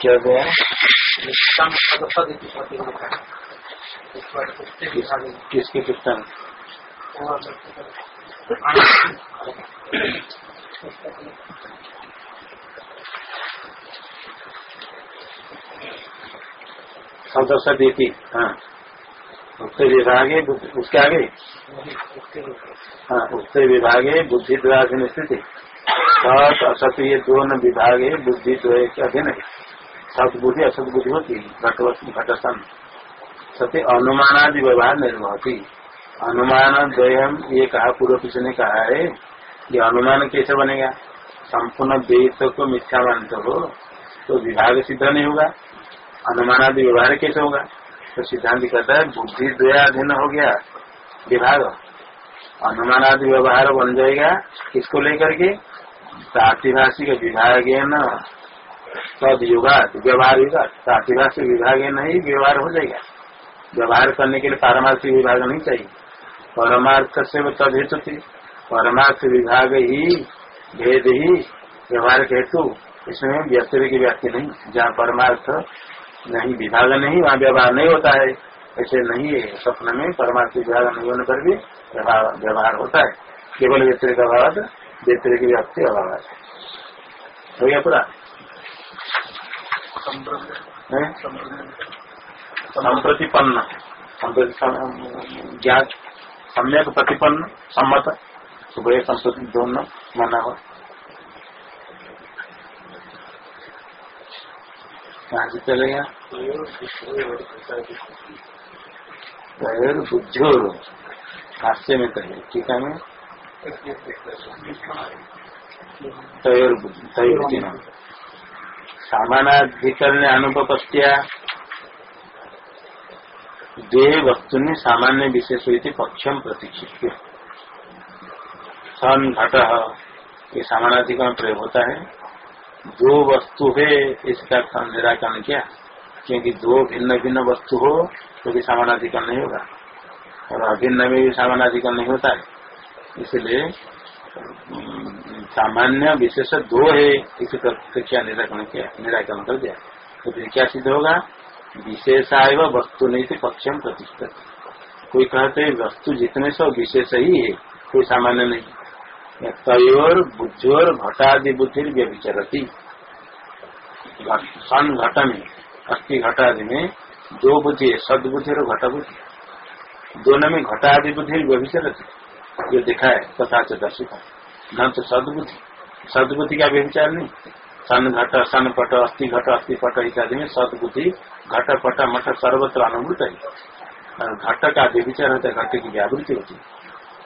क्या गया? किसके किसान सदस्य देती हाँ। उससे विभागे उसके आगे? हाँ उससे विभागे बुद्धि द्वारा स्थिति। सत असत ये दोनों विभागे बुद्धि द्वय के अधीन है सत बुद्धि असत बुद्धि होती घटसन सत्य अनुमानादि व्यवहार निर्भवती अनुमान द्वयम ये कहा, पूर्व किसी ने कहा है, ये अनुमान कैसे बनेगा? संपूर्ण देश को मिथ्या मानते हो तो विभाग सिद्ध नहीं होगा। अनुमानादि व्यवहार कैसे होगा? तो सिद्धांत कहता है, बुद्धि द्वयाधीन हो गया, विभाग। अनुमानादि व्यवहार बन जाएगा, किसको लेकर के? प्रातिभाषिक विभाग न। युगा व्यवहार युगा प्रातिभाषिक विभाग नहीं, व्यवहार हो जाएगा। व्यवहार करने के लिए पारमार्थिक विभाग नहीं चाहिए। परमार्थ से वो तद हेतु। थी परमार्थ विभाग ही, भेद ही, व्यवहार के हेतु, इसमें व्यक्ति की व्याप्ति नहीं। जहाँ परमार्थ नहीं, विभाग नहीं, वहाँ व्यवहार नहीं होता है। ऐसे नहीं है स्वप्न में परमार्थ विभाग नहीं होने पर भी व्यवहार होता है। केवल व्यक्ति का अभाव व्यक्ति की व्याप्ति अभाव है। हो गया पूरा? संप्रतिपन्न। ज्ञात। सम्यक प्रतिपन्न सम्मत। सुबह संस्कृति दोनों माना हुआ कहाँ से चलेगा बुद्धोर हास्य में कहे, ठीक है मैं सामानाधिकरण अनुपस्थिया द्वे वस्तु ने सामान्य विशेष हुई थी पक्षम प्रतीक्षित सन घट, ये सामानाधिकरण प्रयोग होता है। दो वस्तु है, इसका निराकरण किया? क्योंकि दो भिन्न भिन्न वस्तु हो तो भी सामानाधिकरण नहीं होगा। और अभिन्न में भी सामानाधिकरण नहीं होता है। इसलिए सामान्य विशेष दो है, इसी प्रक्रिया निराकरण किया, निराकरण कर दिया। तो फिर क्या सिद्ध होगा? विशेषा एवं वस्तु नहीं थे पक्षम प्रतिष्ठित। कोई कहते हैं, वस्तु जितने सो विशेष ही है, कोई सामान्य नहीं। तयोर बुद्धोर घटादि बुद्धि व्यभिचरती घट में अस्थि घटादि में दो बुद्धि है, सदबुद्धि और घट बुद्धि दोनों में घटादि बुद्धि व्यभिचरती जो दिखा है, तथा च दर्शित न तो सदबुद्धि। सदबुद्धि का व्यभिचार नहीं। सन घट, सन पट, अस्थि घट, अस्थि पट इत्यादि में सदबुद्धि, घट, पट मठ सर्वत्र अनुभूत है। घट का व्यभिचार होता है, घट की व्यावृत्ति होती है।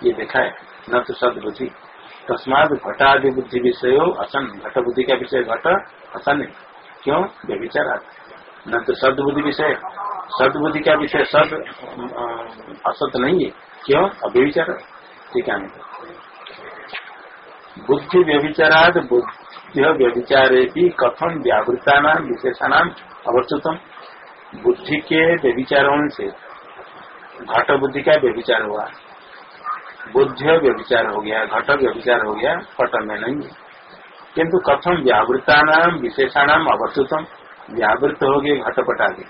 ये देखा है, न तो सदबुद्धि। तस्माद घटादि बुद्धि विषय असन। घट बुद्धि का विषय घट, असन है। क्यों? व्यभिचार न तो सदबुद्धि विषय। सदबुद्धि का विषय सद असत नहीं है। क्यों? अव्यभिचार ठीक है बुद्धि व्यभिचाराद बुद्धि व्यभिचारे भी कथम व्यावृता नाम विशेषानाम अवर्तुतम? बुद्धि के व्यभिचारों से घट बुद्धि का व्यभिचार हुआ। बुद्धि व्यभिचार हो गया, घट व्यभिचार हो गया, पट में नहीं किंतु कथम व्यावृता नाम विशेषाणाम अवस्तुतम व्यावृत हो गए घटपट आदि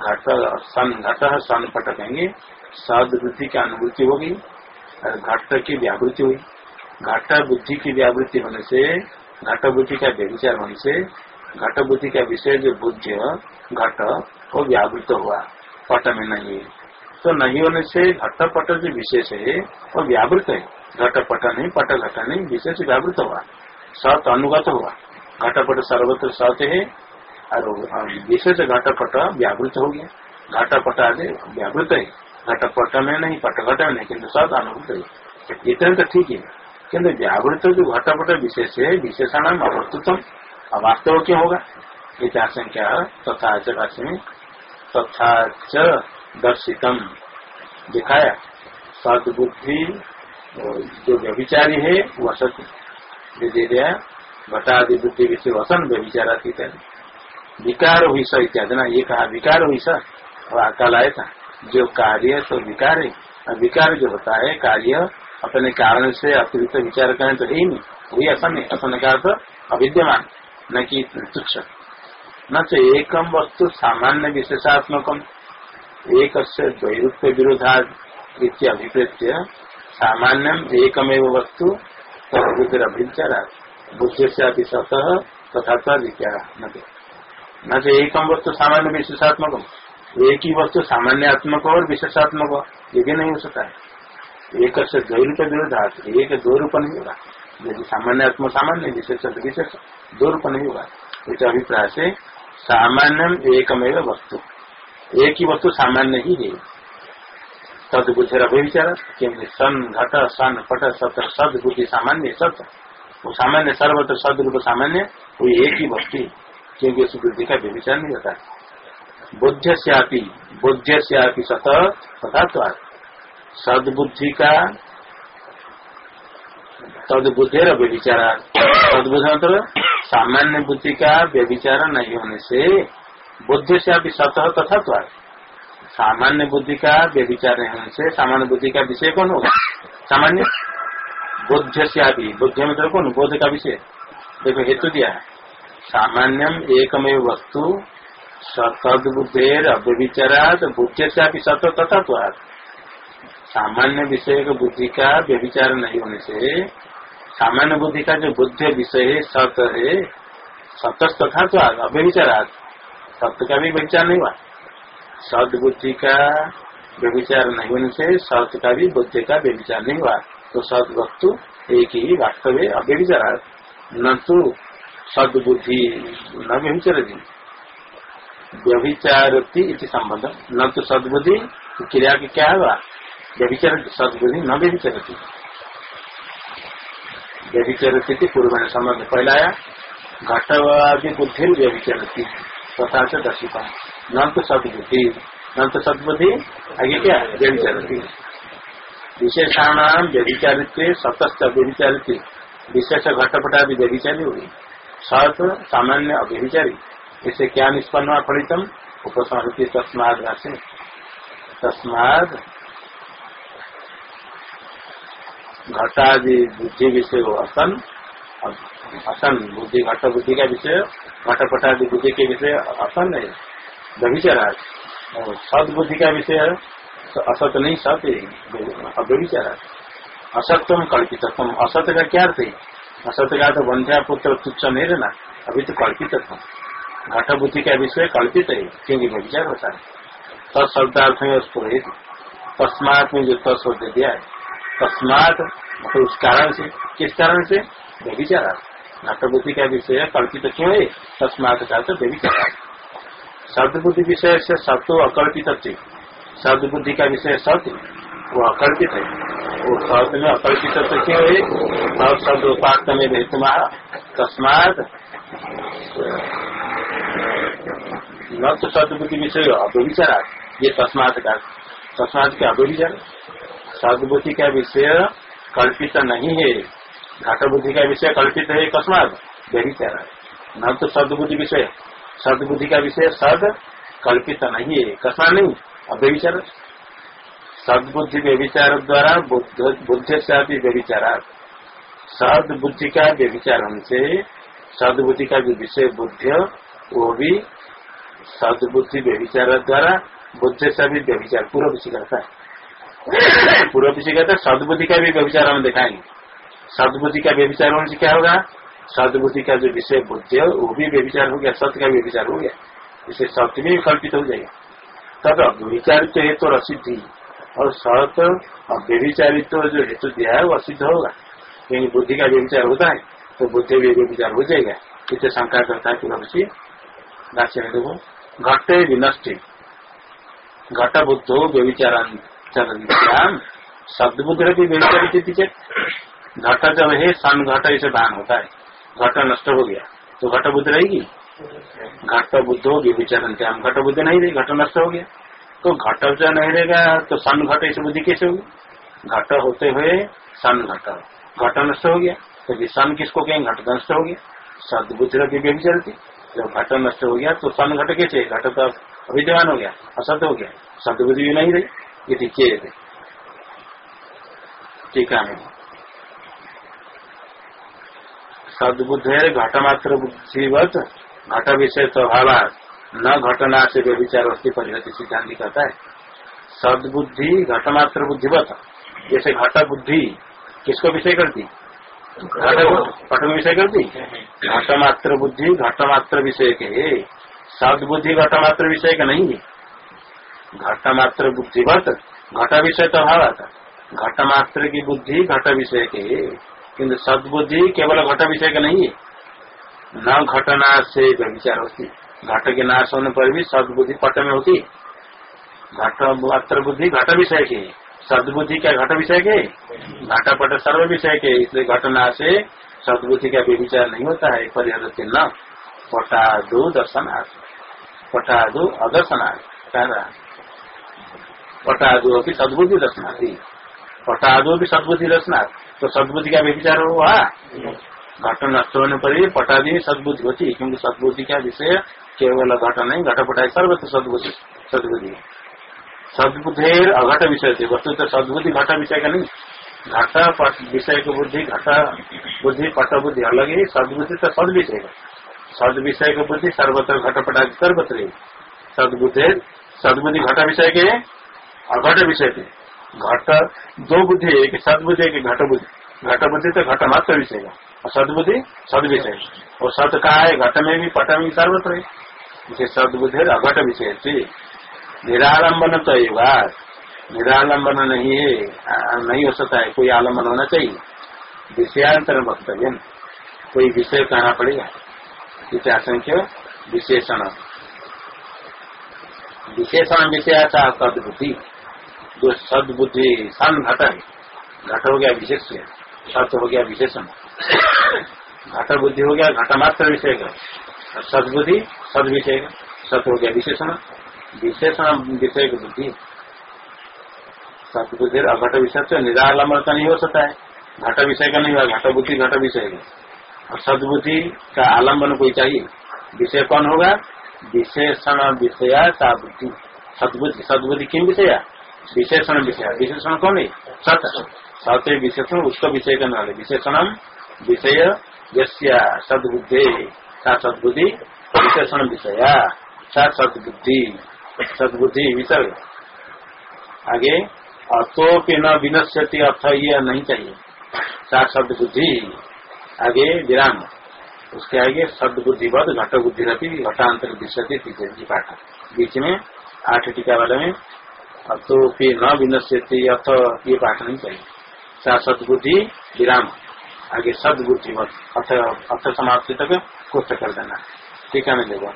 घट सन घट सन पट कहेंगे सदबुद्धि की अनुभूति होगी, और घट की व्यावृत्ति हुई घट बुद्धि की व्यावृत्ति होने से, घट बुद्धि का व्यभिचार होने से, घट बुद्धि का विषय जो बुद्ध घट वो व्यावृत हुआ, पट में नहीं है। तो नहीं होने से घट पट जो विशेष है, वो व्यावृत है। घट पट नहीं, पट घट नहीं, विशेष व्यावृत हुआ। सत अनुगत हुआ। घटपट सर्वत्र सत है और विशेष घटपट व्यावृत हो गया। घटपट आदि व्यावृत है। घटपट में नहीं, पट घट में नहीं किन्तु सत अनुभूत है। इतने तो ठीक है। किन्तु व्यावृत जो घटपट विशेष है विशेषाणाम अवस्तुतम अवास्तव क्यों होगा? इत्याशंका तथा च भाष्य में तथा च दर्शितम। दिखाया। सदबुद्धि, जो व्यभिचारी है वह सत्य दे दिया। घटादि बुद्धि विषय वसन व्यभिचारा इत्यादि विकार हुई स इत्यादि। ना, ये कहा विकार हुई सा और कल आया था। जो कार्य तो विकार है। और विकार जो होता है, कार्य अपने कारण से अतिरिक्त विचार करें तो है ही नहीं। वही असन है। असन का अर्थ अविद्यमान, न कि तुच्छ। न तो एकम वस्तु सामान्य विशेषात्मकम एक से द्वैरूप्य विरोधा अभिप्रेत्य सामान्यम एकमेव वस्तु तदुतिरभिचारा बुद्धि से अभी सतह तथा तविचारा न तो एकम वस्तु सामान्य विशेषात्मक एक ही वस्तु सामान्यात्मक और विशेषात्मक ये भी नहीं हो सकता है। एक से दो विरोधा एक दो रूप नहीं होगा। यदि सामान्य आत्म सामान्य, विशेष विशेष, दो रूप नहीं होगा। इस अभिप्राय से सामान्यम एकमेव वस्तु। एक ही वस्तु सामान्य ही है। तद बुद्धि अभिचार क्योंकि सन, घट, सन, पट, सत सद बुद्धि सामान्य, सत। वो सामान्य, सर्वत्र सद रूप सामान्य, वो एक ही वस्तु क्योंकि उस बुद्धि का व्यविचार नहीं होता। बुद्ध से बुद्ध से सत तथा सदबुद्धि का तद बुद्धि व्यभिचारा तदबुद्ध मतलब सामान्य बुद्धि का व्यभिचार नहीं होने से बुद्धि से अभी तथा तो सामान्य बुद्धि का व्यभिचार नहीं होने से सामान्य बुद्धि का विषय कौन होगा? सामान्य? बुद्ध से अभी बुद्ध मतलब कौन? बोध का विषय। देखो, हेतु दिया है। सामान्यम एकमेव वस्तु सतद बुद्धेर अव्यभिचारा बुद्ध से अभी सत तथा सामान्य विषय का बुद्धि का व्यभिचार नहीं होने से, सामान्य बुद्धि का जो बुद्ध विषय है सत है सतस तथा तो अव्यभिचार सत्य का भी व्यभिचार नहीं हुआ। सदबुद्धि का व्यभिचार नहीं होने से सत्य का भी बुद्धि का व्यभिचार नहीं हुआ। तो सद वस्तु एक ही वास्तव है अव्यभिचार न तो सद बुद्धि न व्यभिचार व्यभिचारती संबंध न तो सदबुद्धि क्रिया की क्या हुआ व्यभिचार सदबुद्धि न व्यभिचरती व्यभिचरती पूर्व में पहला आया घटवादी बुद्धि व्यभिचरती तथा से दर्शिता न तो सदबुद्धि न तो सदबुद्धि आगे क्या व्यभिचरती विशेषाण व्यभिचारित्व सतस्त व्यभिचारित विशेष घटपटा भी व्यभिचारी होगी सत सामान्य अभिचारी इसे क्या निष्पन्न हुआ फलितम? उपसंहति तस्माद राशि तस्माद घटादि बुद्धि विषय असन। असन बुद्धि, घट बुद्धि का विषय घटपटादि बुद्धि के विषय असन है व्यभिचाराज सद बुद्धि का विषय असत नहीं, सत अव्यभिचाराज असत्यम कल्पितम असत्य का क्या अर्थ है? असत्य का तो बंध्या पुत्र तुच्छ नहीं रहना अभी तो कल्पित था घट बुद्धि का विषय कल्पित है क्योंकि व्यभिचार होता है तत्शब्दार्थ में उसको तस्मात में जो तत्शब्द दिया है तस्मात मतलब उस कारण से किस कारण से व्यभिचारा नाटबुद्धि का विषय कल्पित क्यों है तस्मात का तो व्यभिचारा शब्द बुद्धि विषय से सत्य अकल्पित शब्द। बुद्धि का विषय सत्य वो अकल्पित है वो शब्द में अकल्पित तो क्यों है शब्द उपात में हेतु तस्मात, न तो शब्द बुद्धि विषय अव्यभिचारा ये तस्मात का, तस्मात के अव्यभिचार सदबुद्धि का विषय कल्पित नहीं है। घाट बुद्धि का विषय कल्पित है अकस्मात व्यभिचार। न तो सदबुद्धि विषय। सदबुद्धि का विषय सद कल्पित नहीं है। कस्मा नहीं अव्यभिचार सदबुद्धि व्यभिचार द्वारा, बुद्ध से भी व्यभिचार, सदबुद्धि का व्यभिचार से सदबुद्धि का जो विषय बुद्ध वो भी सदबुद्धि व्यभिचार द्वारा बुद्ध से भी व्यभिचार, पूर्व करता है पूर्व पीछे कहते सदबुद्धि का भी व्यविचार हम दिखाएँगे। सदबुद्धि का व्यविचार होने से क्या होगा? सदबुद्धि का जो विषय बुद्धि है, वो भी व्यविचार हो गया, सत्य का भी व्यविचार हो गया। इसे सत्य भी कल्पित हो जाएगा। तब व्यविचारित हेतु और असिद्धि। और सत और व्यविचारित जो हेतु दिया है, वो असिद्ध होगा। क्योंकि बुद्धि का व्यविचार होता है तो बुद्धि भी व्यविचार हो जाएगा। इसे शंका करता है कि भाष्य में देखो, घटे विनष्ट। घट बुद्धो व्यविचारांत चरण शब्द बुद्ध की व्यवस्था घट जब है, सन घट इसे दान होता है। घट नष्ट हो गया। तो घट बुद्ध रहेगी? घट बुद्ध बुद्धो व्यभिचारण क्या घट बुद्ध नहीं रही, घट नष्ट हो गया। तो घट जो नहीं रहेगा तो सन घट ऐसी बुद्धि कैसे होगी? घट होते हुए सन घट। घट नष्ट हो गया। तो सन किसको कहें घट नष्ट हो गया। सदबुद्धि रखी व्यभिचरती जब घट नष्ट हो गया तो सन घट कैसे? घट तो अविद्यमान हो गया, असत हो गया। सदबुद्धि भी नहीं रही, ये चेत टीका है सदबुद्ध घटमात्र बुद्धिवत, घट विषय स्वभाव न घटना से व्यविचार वस्तु परिहति सिद्धांत कहता है, सदबुद्धि घटमात्र बुद्धिवत। जैसे घट बुद्धि, किसको विषय करती? घट में विषय करती? घटमात्र बुद्धि, घटमात्र विषय के। सदबुद्धि घटमात्र विषय का नहीं घटमात्र बुद्धिवत, घट विषय तो भाव आता घट मात्र की बुद्धि घट विषय के। किन्तु सदबुद्धि केवल घट विषय का नहीं है। न घटना से व्यविचार होती घट के नाश होने पर भी सदबुद्धि पट में होती घट मात्र बुद्धि, घट विषय के सदबुद्धि क्या घट विषय के घट पट सर्व विषय के इसलिए घटना से सदबुद्धि का व्यविचार नहीं होता है, परिहर न पटादु दर्शनार्थ। पटादु अदर्शनार्थ कह पटादु की सदबुद्धि दर्शनार्थी। पटादु भी सदबुद्धि दर्शनार्थ। तो सदबुद्धि का व्यविचार हुआ। घट नष्ट होने पर ही पटादि सदबुद्धि होती क्योंकि सदबुद्धि का विषय? केवल घट नहीं, घट पटा सर्वत्र सदबुद्धि सदबुद्धि। सदबुद्धेर अघट विषय थे वस्तु तो सदबुद्धि घट विषय का नहीं। घट विषय की बुद्धि, घट बुद्धि, पट बुद्धि अलग ही, सदबुद्धि तो सद विषय का। सद विषय की बुद्धि सर्वत्र घट पटा सर्वत्र सदबुद्धि सदबुद्धि घट विषय के अघट विषय थे। घट दो बुद्धि एक सदबुद्धि, एक घट बुद्धि। घट बुद्धि तो घट मात्र विषय का। और सदबुद्धि सद विषय और सत कहा है, घट में भी, पट में सर्वत्र है। सदबुद्धि अघट विषय थी निरालंबन तो ये बात। निरालंबन नहीं है नहीं हो सकता है, कोई आलंबन होना चाहिए। विषयांतर वक्तव्य। कोई विषय कहना पड़ेगा। इत्याशंख्य विशेषण। विशेषण विषय था सदबुद्धि। जो सदबुद्धि सन घट है, घट हो गया विशेष सत हो गया विशेषण। घट बुद्धि हो गया घट मात्र विषय का। सदबुद्धि सद विषय का सत हो गया विशेषण। विशेषण विषय की बुद्धि। सतबुद्धि अघट विषय से निरालंबन का नहीं हो सकता है। घट विषय का नहीं हुआ, घट बुद्धि, घट विषय का और सदबुद्धि का आलंबन कोई चाहिए? विषय कौन होगा? विशेषण विषया सा बुद्धि। सदबुद्धि सदबुद्धि किम विषय? विशेषण विषय। विशेषण कौन है? सत सत विशेषण उसका विषय करने वाले विशेषण विषय यस्य सदबुद्धे। सा सदबुद्धि विशेषण विषया। सा सदबुद्धि सदबुद्धि विसर्ग आगे अतोपि न विनश्यति अर्थ ये नहीं चाहिए। सा शब्द बुद्धि, आगे विराम। उसके आगे शब्द बुद्धि बद घट बुद्धि रहती घटांतर विश्वती पाठ। बीच में, आठ टीका वाले में अतोपि न विनश्यति अर्थ ये पाठ नहीं चाहिए। सा सदबुद्धि विराम। आगे सदबुद्धि मत अर्थ अर्थ समाप्ति तक कुछ कर देना। टीका में देखो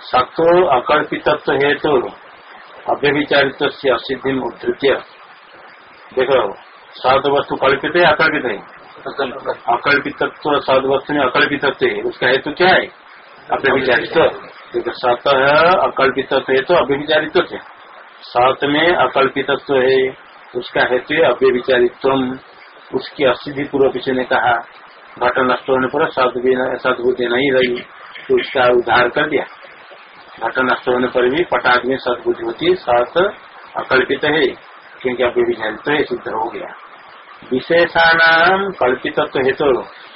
सत्व अकल्पितत्व हेतु अव्यभिचारित से असिद्धि उद्धृत्य। देखो सद वस्तु कल्पित है अकल्पित? है अकल्पितत्व सद वस्तु में अकल्पितत्व है उसका हेतु क्या है? अव्यभिचारित देखो, सत है अकल्पितत्व हेतु अव्यभिचारित है? सत में अकल्पितत्व है। उसका हेतु है अव्यभिचारित्व उसकी असिद्धि पूर्व पीछे ने कहा, घट नष्ट होने पर सदबुद्धि नहीं रही तो उसका उद्धार कर दिया। घट नष्ट होने पर भी पटाद में सदबुद्धि होती है सत अकल्पित है, क्योंकि अब विचारित है सिद्ध हो गया। विशेषाणाम कल्पितत्व हेतु,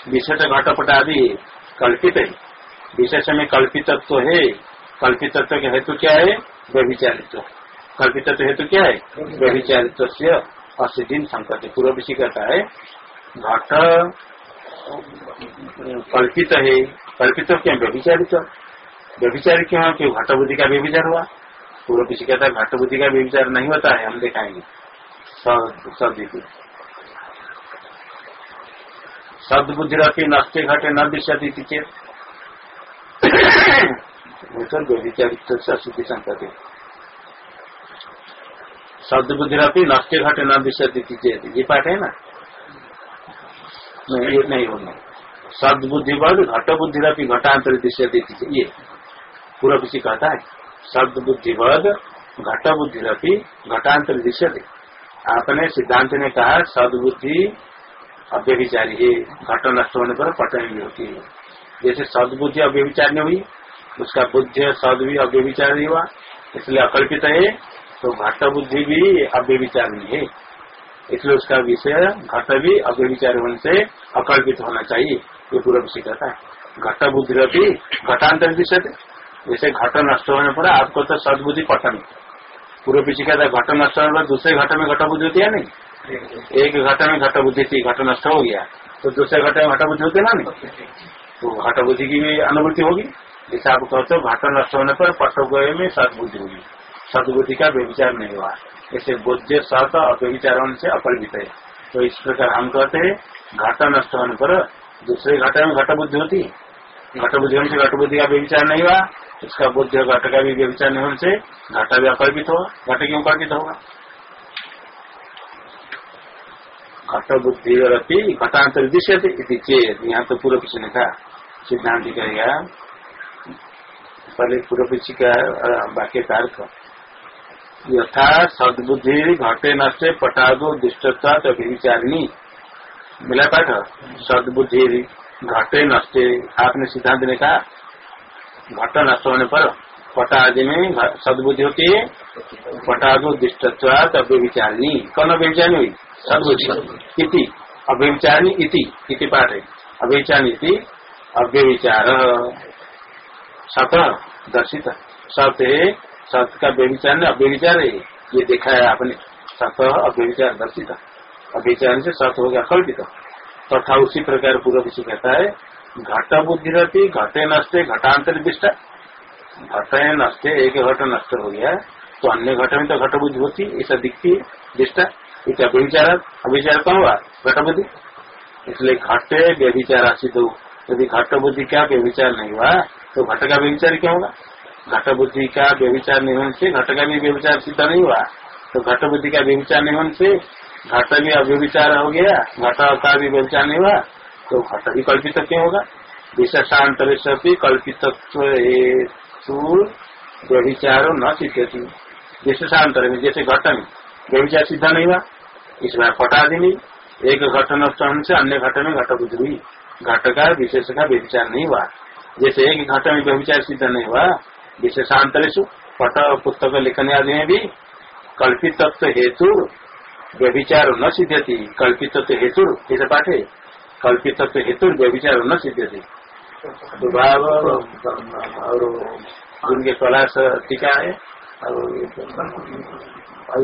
विशेष घटपट आदि कल्पित है। विशेष में कल्पितत्व है, कल्पितत्व का हेतु क्या है? व्यविचारित्व व्यभिचारित्व। कल्पितत्व हेतु क्या है? व्यभिचारित्व से असिद्धि संकट। पूर्व विषय कहता है घट कल्पित है। कल्पित क्या? व्यभिचारित। व्यभिचार क्यों? है क्यों घट बुद्धि का व्यभिचार हुआ। पूर्व किसी कहता है घट बुद्धि का व्यभिचार नहीं होता है, हम दिखाएँगे। शब्द बुद्धि रहती नष्टे घटे न दिशती चेत। व्यभिचारित अशुद्धि संकट शब्द बुद्धि नष्टे घटे न दिशती चेत ये पाठ है ना नहीं ये नहीं होना सदबुद्धिवद घट बुद्धि रपी घटांतर दृश्य ये पूरा किसी कहता है सदबुद्धिवद घट बुद्धि रपी घटांतर दृश्य आपने सिद्धांत ने कहा सदबुद्धि अव्यभिचारी है घट नष्ट होने पर पटन भी होती है जैसे सदबुद्धि अव्यभिचार नहीं हुई उसका बुद्धि सद भी अव्यभिचार हुआ इसलिए अकल्पित है तो घट बुद्धि भी अव्यभिचार नहीं है। इसलिए उसका विषय घट भी अव्यभिचार होने से अकल्पित होना चाहिए। ये पूर्व से कहता है। घट बुद्धि रही घटांतर दिशा जैसे घट नष्ट होने पर आपको तो सदबुद्धि पठन। पूर्व पीछे कहता है, घट नष्ट होने पर दूसरे घट में घट बुद्धि होती है नहीं? एक घट में घट बुद्धि थी, घट नष्ट हो गया। तो दूसरे घट में घट बुद्धि होती ना नहीं? तो घट बुद्धि की भी अनुभूति होगी। जैसे आप कहते हो, घट नष्ट होने पर पट में सदबुद्धि होगी। सदबुद्धि का व्यविचार नहीं हुआ। ऐसे बुद्ध, सत अव्यविचार होने से अपरित है। तो इस प्रकार हम कहते हैं, घट नष्ट होने पर दूसरे घट में घट बुद्धि होती। है घट बुद्धि होने से घट बुद्धि का व्यविचार नहीं हुआ। उसका बुद्धि घट का भी व्यविचार नहीं होने से घटा भी अकल्पित होगा। घट क्यों कल्पित होगा? घट बुद्धि और घटांतर दिशे चेत। यहाँ तो पूर्व किसी ने कहा, सिद्धांत कहेगा, पहले पूर्व पीछे का वाक्य तार्क यथा सदबुद्धि घटे नष्टे पटादो दुष्टता अभिचारिणी मिला पाठ सदबुद्धि घटे नष्टे। आपने सिद्धांत ने कहा घट नष्ट होने पर पटा आदि में सदबुद्धि होती है पटादो दुष्टत्वात अव्यविचारिणी कौन अव्यविचारिणी हुई सदबुद्धि। इति। अव्यविचारिणी इति। इति पाठ है। अव्यविचारिणी अव्यविचार। सत दर्शित। सत सत का व्यविचार ने अव्यविचार है ये। देखा है आपने सत अव्यविचार दर्शित अव्यचार से सत हो गया, कल्पित। तथा उसी प्रकार पूर्व किसी कहता है, घट बुद्धि रहती, घटे नष्टे, घटांतर दिष्टा घटे नष्टे, एक घट नष्ट हो गया तो अन्य घट में तो घट बुद्धि होती, ऐसा दिखती है दिष्टा इसे अव्यविचार अभिचार कौन हुआ? घट बुद्धि। इसलिए घटे व्यभिचार सिद्ध यदि घट बुद्धि का व्यविचार नहीं हुआ तो घट का व्यविचार क्यों होगा? घट बुद्धि का व्यविचार नहीं होने से, घट का भी व्यविचार सिद्ध नहीं हुआ। तो घट बुद्धि का व्यविचार नहीं होने से, घट भी अव्यविचार हो गया, घट का भी व्यविचार नहीं हुआ तो घट भी कल्पित क्यों होगा? विशेषांतर से कल्पित व्यविचार न सिद्धि विशेषांतर में जैसे घट में व्यविचार सिद्ध नहीं हुआ, इस बार पटा दी नहीं। एक घट नष्ट होने से अन्य घट में घट बुद्धि हुई। घट का विशेष का व्यविचार नहीं हुआ। जैसे एक घट में व्यविचार सिद्ध नहीं हुआ विशेषांतरेशु पट पुस्तक लिखने आदि में भी कल्पित तत्व हेतु व्यभिचार न सिद्धति कल्पित तत्व हेतु इसे पाठ है कल्पित तत्व हेतु व्यभिचार न सिद्धति दुभाव और उनके कलाश टीका है और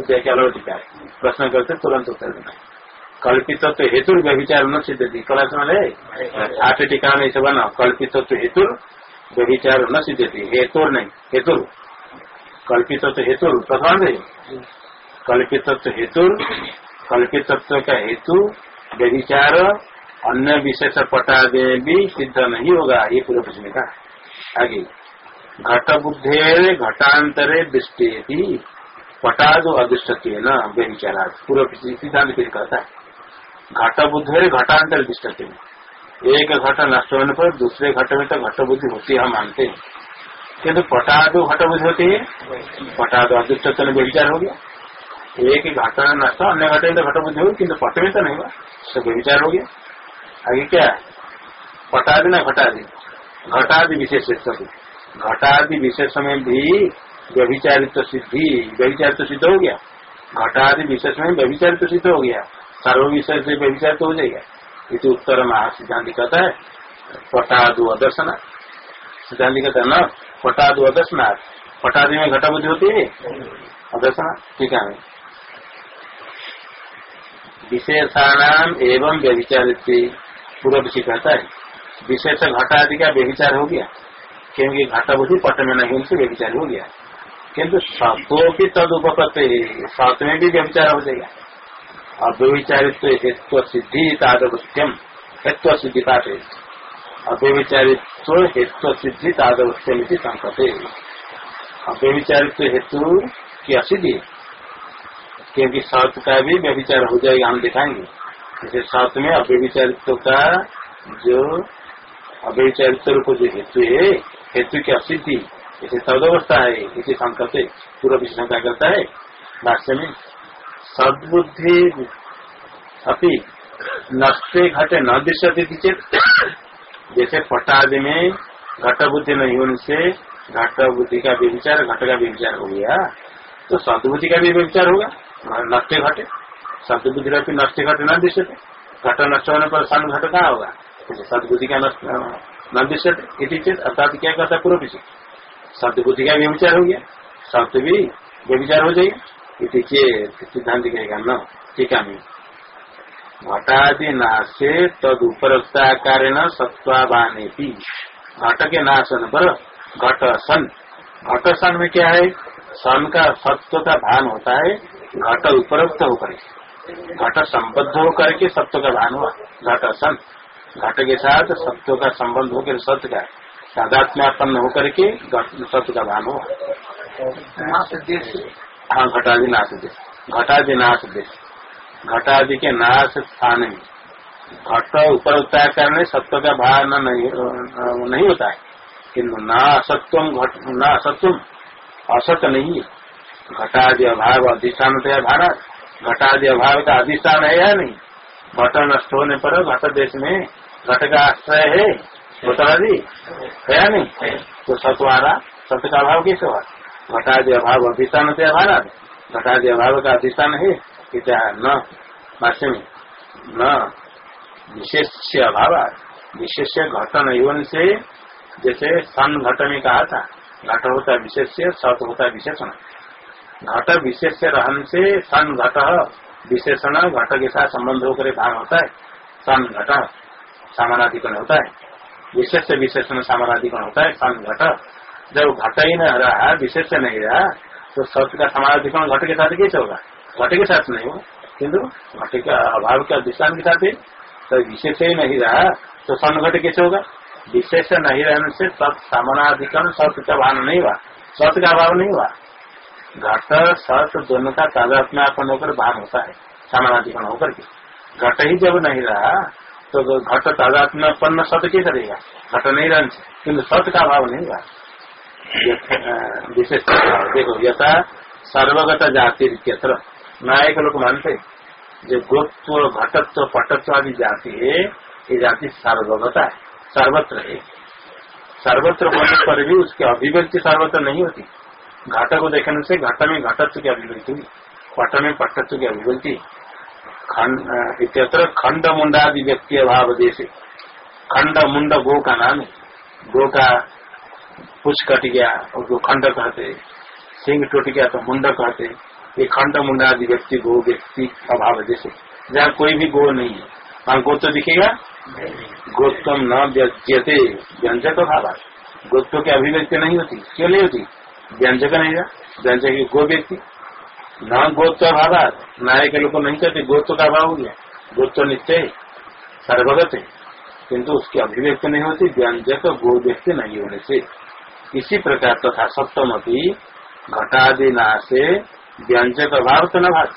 क्या अलग टीका है। प्रश्न करते तुरंत उत्तर देना कल्पित तत्व हेतु व्यभिचार न सिद्धति कलाश में आठ टीका में इसे बना कल्पित तत्व हेतु व्यभिचार न सिद्धि हेतु नहीं हेतु कल्पित हेतु प्रधान कल्पित हेतु कल्पित का हेतु, व्यभिचार, अन्य विशेष पटा दे भी सिद्ध नहीं होगा, ये पूरे प्रश्न का आगे, घट बुद्धे घटान्तरे दृष्टि पटादो अदृष्ट न व्यभिचारा पूर्व सिद्धांत फिर कहता है। घट बुद्धे घटान्तर दृष्टि एक घट नष्ट होने पर दूसरे घट में तो घट बुद्धि होती है, हम मानते हैं। किन्तु पटादो घट बुद्धि होती है? पटादो अदृष्ट व्यविचार हो गया। एक घट नष्ट, अन्य घट में तो घट बुद्धि होगी किन्तु पट में तो नहीं हुआ तो व्यविचार हो गया। आगे क्या? पटादि ना घटादि घटादि विशेष घटादि विशेष में भी व्यभिचारित सिद्धि व्यभिचारित सिद्ध हो गया। घटादि विशेष में व्यभिचारित सिद्ध हो गया। सर्व विषय से व्यभिचारित हो जाएगा। इसे उत्तर महा सिद्धांत कहता है पटादु अदर्शना सिद्धांत कहता है न पटादु अदर्शनाथ पटादि में घटा बुद्धि होती है? अदर्शना ठीक है। विशेषाणाम एवं व्यभिचारित पूर्व से कहता है, विशेष घटादि का व्यभिचार हो गया। क्योंकि घटा बुद्धि पट में नहीं, उनसे व्यभिचार हो गया। किन्तु सत्व की तद उपपत्ति सत्व में भी व्यभिचार हो जाएगा। अव्यविचारित्व हेत्व सिद्धि तादवश्यम हेत्व सिद्धि पाठ अव्यविचारित्व हेत्व सिद्धि तादवश्यम संकते अव्यविचारित्व हेतु की असिद्धि क्योंकि सत का भी व्यविचार हो जाएगा, हम दिखाएँगे। जैसे सत में अव्यविचारित्व का जो अव्यचारित रूप जो हेतु है, हेतु की असिद्धि, इसे सदवस्था है, इसी संकते विषय शंका करता है? भाष्य में सदबुद्धि अभी नष्टे घटे न दृश्यते चेत, जैसे पटादि में घट बुद्धि नहीं होने से घट बुद्धि का भी विचार घट का व्यविचार हो गया तो सदबुद्धि का भी व्यविचार होगा, नष्टे घटे। सदबुद्धि का भी नष्टे घटे न दृश्यते घट नष्ट होने पर सन घट कहा होगा? सदबुद्धि का नष्ट, न दृश्यते चेत, अर्थात क्या कहता पूर्व सदबुद्धि का विचार हो गया, सत्य भी व्यविचार हो जाएगा। इति सिद्धांत कहेगा न टीका में घटादि नाशे तद उपरक्ता कार्य सत्वाबाने घट के नाशन पर घट सन घट सन में क्या है? सन का सत्व का भान होता है, घट उपरोक्त होकर घट संबद्ध होकर के सत्व का भान हुआ घट सन घट के साथ सत्व का संबंध होकर सत्य का साधात्म्यापन्न होकर के सत्य का भान हुआ। हाँ घटादि नाश देश घटादि नाश देश घटादि के नाश स्थान में। घट ऊपर होता करने सत्व का भान नहीं नहीं होता है। किन्तु न असत्वम घट न असत्वम असत नहीं है। घटादि अभाव अधिष्ठान तो भारत घटादि अभाव का अधिष्ठान है या नहीं? घट नष्ट होने पर घट देश में घट का आश्रय है। घटादि है या नहीं? तो सत्वारा सत्य का अभाव कैसे हुआ? घटादि अभाव अधिष्ठान से भारत घटादि अभाव का अधिष्ठान है क्या न भाष्य में न विशेष अभाव विशेष घटन एवं से जैसे सन घट में कहा था, घट होता विशेष सत होता विशेषण। घट विशेष रहन से सन घट, विशेषण घट के साथ संबंध होकर भाग होता है। सन घट, सामानाधिकरण होता है। विशेष विशेषण सामानाधिकरण होता है। सन घट जब घट ही नहीं रहा विशेष नहीं रहा तो सत्य का समानाधिकरण घट के साथ कैसे होगा घट के साथ नहीं होगा किन्तु घट का अभाव के अधिष्ठान के साथ तो विशेष ही नहीं रहा तो सन घट कैसे होगा विशेष नहीं रहने से सत सामनाधिकरण सत्य का भान नहीं हुआ। सत्य का अभाव नहीं हुआ। घट सत दोनों का तादात्म्यापन होकर भान होता है, सामनाधिकरण होकर के। घट ही जब नहीं रहा तो घट तादात्म्यपन्न सत्य कैसे रहेगा घट नहीं रहने से किन्तु सत्य का अभाव नहीं हुआ। विशेष देखो यथा सर्वगत जाति नायक लोग मानते जो गोत्व घटत्व पटत्व आदि जाति है, ये जाति सर्वगता है, सर्वत्र है। सर्वत्र होने पर भी उसकी अभिव्यक्ति सर्वत्र नहीं होती। घट को देखने से घट में घटत्व की अभिव्यक्ति हुई, पट में पटत्व की अभिव्यक्ति इत्यत्र खंड मुंडादि व्यक्ति अभाव देश। खंड मुंड गो का नाम है। गो का पुछ कट गया उसको खंड कहते, सिंह टूट गया तो मुंड कहते। ये खंड मुंडा आदि व्यक्ति गो व्यक्ति अभाव जैसे। जहाँ कोई भी गो नहीं है। वहाँ गो तो दिखेगा? गोत्व न व्यक्ति व्यंजक भाव गोत्व की अभिव्यक्ति नहीं होती? क्यों नहीं होती? व्यंजक नहीं व्यंजक गो व्यक्ति। न गोत्व भाव नायक लोग नहीं कहते गोत्व का अभाव हो गया। गोत्व निश्चय सर्वगत है। किन्तु उसकी अभिव्यक्ति नहीं होती। व्यंजक गो व्यक्ति नहीं होने से। इसी प्रकार तथा तो सप्तम घटादि नाशे व्यंजक अभाव तो न भाग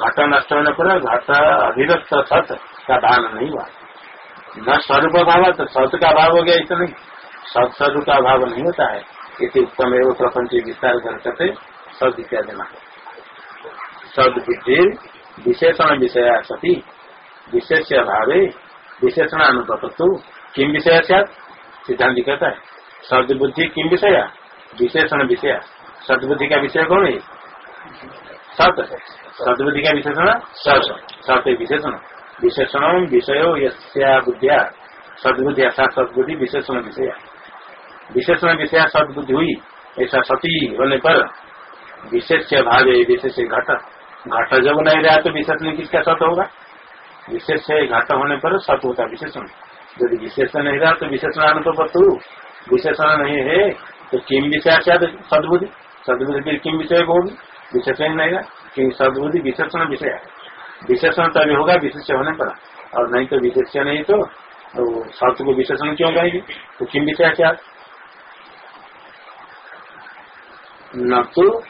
घट नष्ट होने पर घट अभिव्यक्त सत का दान नहीं हुआ। न स्वरूप अभाव तो सत का अभाव हो गया इतना नहीं सत स्वरूप का अभाव नहीं होता है। इसी उत्तम एवं प्रपंच विस्तार करते सद इत्यादि न सद बुद्धि विशेषण विषय सती। विशेष अभाव विशेषण अनुपत्तु किम विषय सिद्धांत कहता है। सद बुद्धि किम विषय? विशेषण विषय। सदबुद्धि का विषय कौन है? सत। सदबुद्धि का विशेषण? सत। सत विशेषण। विशेषण विषय बुद्धिया। सदबुद्धिया सदबुद्धि विशेषण विषय। विशेषण विषय सदबुद्धि हुई, ऐसा सती होने पर विशेष भाव विशेष घट। घट जब नहीं रहा तो विशेषण किसका सत होगा? विशेष घट होने पर सत होता विशेषण। यदि विशेषण नहीं रहा तो विशेषण अनुपत्तु विशेषण नहीं है। तो किम विषय सदबुद्धि। सदबुद्धि फिर किम विषय को होगी विशेषण नहीं क्योंकि सदबुद्धि विशेषण विषय है। विशेषण तभी होगा विशेष होने पर। और नहीं तो विशेष नहीं तो, तो सत्य को विशेषण क्यों कहेगी? तो किम विषय क्या? न तो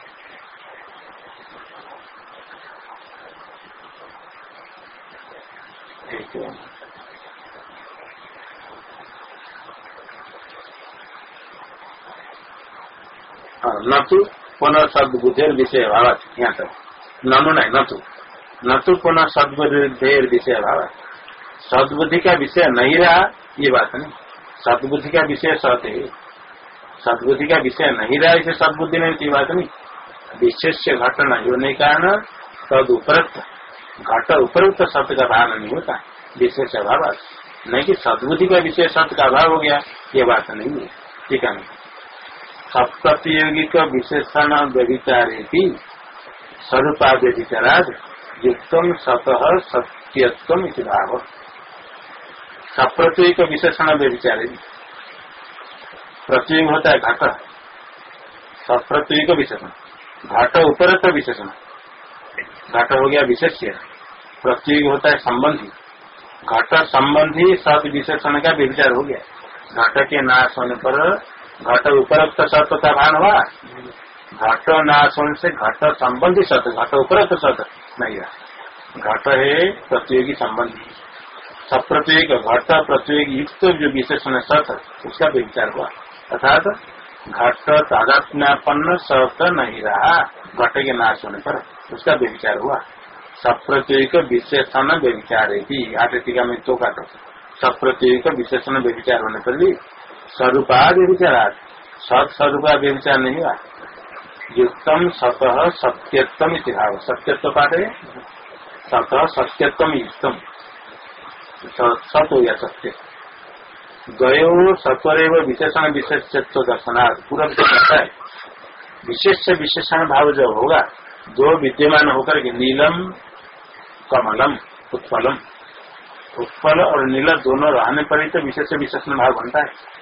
हाँ, न तो पुनः सदबुद्धि विषय भाव यहाँ तक ननु नहीं न तो न तो पुनः सदबुद्धि विषय भाव सदबुद्धि का विषय नहीं रहा ये बात नहीं सदबुद्धि का विषय सत है सदबुद्धि का विषय नहीं रहा इसे सदबुद्धि नहीं की बात नहीं विशेष घटना होने कारण तद उपरक्त घट उपरक्त सत्य का भाव नहीं होता विशेष अभाव नहीं कि सदबुद्धि का विषय सत्य का अभाव हो गया ये बात नहीं है ठीक है सप्तयोगिक विशेषण व्यभिचारे स्वरूपाद व्यभिचाराद युक्तम सतह सत्यत्व भाव। सप्रत्यय विशेषण व्यभिचारे। प्रत्यय होता है घट। सप्रत्यय विशेषण। घाट घट उपरत विशेषण। घाट हो गया विशेष्य। प्रत्यय होता है संबंधी। घाट संबंधी सत विशेषण का विचार हो गया। घट के नाश होने पर घट उपरक्त सत्य का भान हुआ। घट नाश होने से घट संबंधी सत्य घट उपरक्त सत्य नहीं रहा घट है प्रतियोगी संबंधी। सब प्रत्येक, घट प्रतियोगी युक्त जो विशेषण है सत, उसका भी विचार हुआ। अर्थात घट तादात्म्यापन्न सत नहीं रहा, घट के नाश होने पर उसका विचार हुआ। सब सप्रत्ययिक विशेषण व्यविचार है आठ टीका में तो काटो सप्रत्ययिक विशेषण व्यविचार होने पर भी स्वरूपा व्यविचार सत स्वरूपा व्यविचार नहीं हुआ। युक्तम सतह सत्यत्म भाव। सत्यत्व पाठ है? सतह सत्यत्म युक्तम। सत हो गया सत्य। गयो सत्वर विशेषण विशेषत्व दर्शनार्थ पूरा करता है। विशेष विशेषण भाव जब होगा, दो विद्यमान होकर के नीलम, कमलम, उत्पलम। उत्पल और नील दोनों रहने पर ही तो विशेष विशेषण भाव बनता है।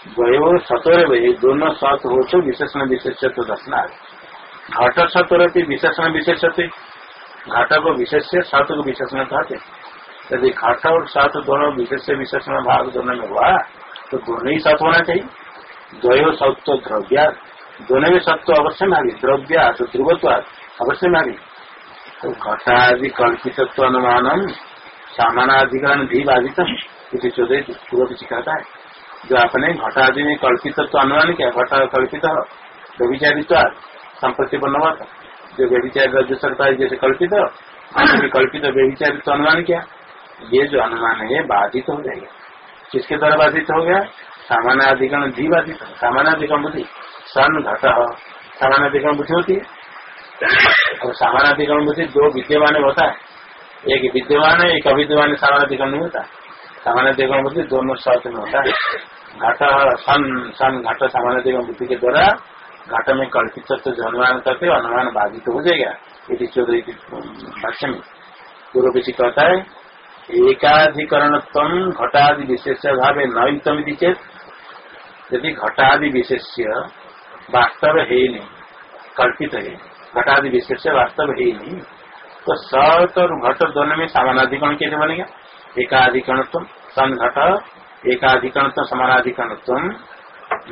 द्वयो सतोरे वही दोनों सत हो तो विशेषण विशेष तो दसना घट सतोर की विशेषण विशेष घट को विशेष सत को विशेषण कहते यदि घट और सत दोनों विशेष विशेषण भाग दोनों में हुआ तो दोनों ही सत होना चाहिए। द्वयो सत्व द्रव्या, दोनों में सत्व अवश्य मारी द्रव्या तो ध्रुवत्वाद अवश्य मारी तो घटादि कल्पित अनुमान सामानाधिकरण भी बाधित इसे चौदह पूर्व पीछे कहता है। जो आपने घटादि में कल्पित तो अनुमान किया, घटा कल्पित व्यभिचारित संपत्ति बनवा था। जो व्यभिचार राज्य सरकार जैसे कल्पित कल्पित व्यभिचारित अनुमान किया। ये जो अनुमान है बाधित हो जाएगा। किसके द्वारा बाधित हो गया? सामान्य सामानाधिकरण भी बाधित सामानाधिकरण बुद्धि। सन घट सामानाधिकरण बुद्धि होती है। और सामानाधिकरण बुद्धि दो विद्यमान होता है। एक विद्यमान है, एक अविद्यमान सामानाधिकरण नहीं होता। सामानाधिकरण बुद्धि दोनों शर्त में होता है। घट सन सन घट सामानाधिकरण बुद्धि के द्वारा घट में कल्पित जो अनुमान करते अनुमान बाधित हो जाएगा। यदि चौधरी भाष्य में पूर्व किसी कहता है एकाधिकरण घटादि विशेष भाव न चेत। यदि घटादि विशेष्य वास्तव है नहीं, कल्पित है, घटादि विशेष वास्तव ही नहीं तो सत और घट दोनों में समानाधिकरण कैसे बनेगा? एकाधिकरण सन घट एकाधिकरण समानाधिकरण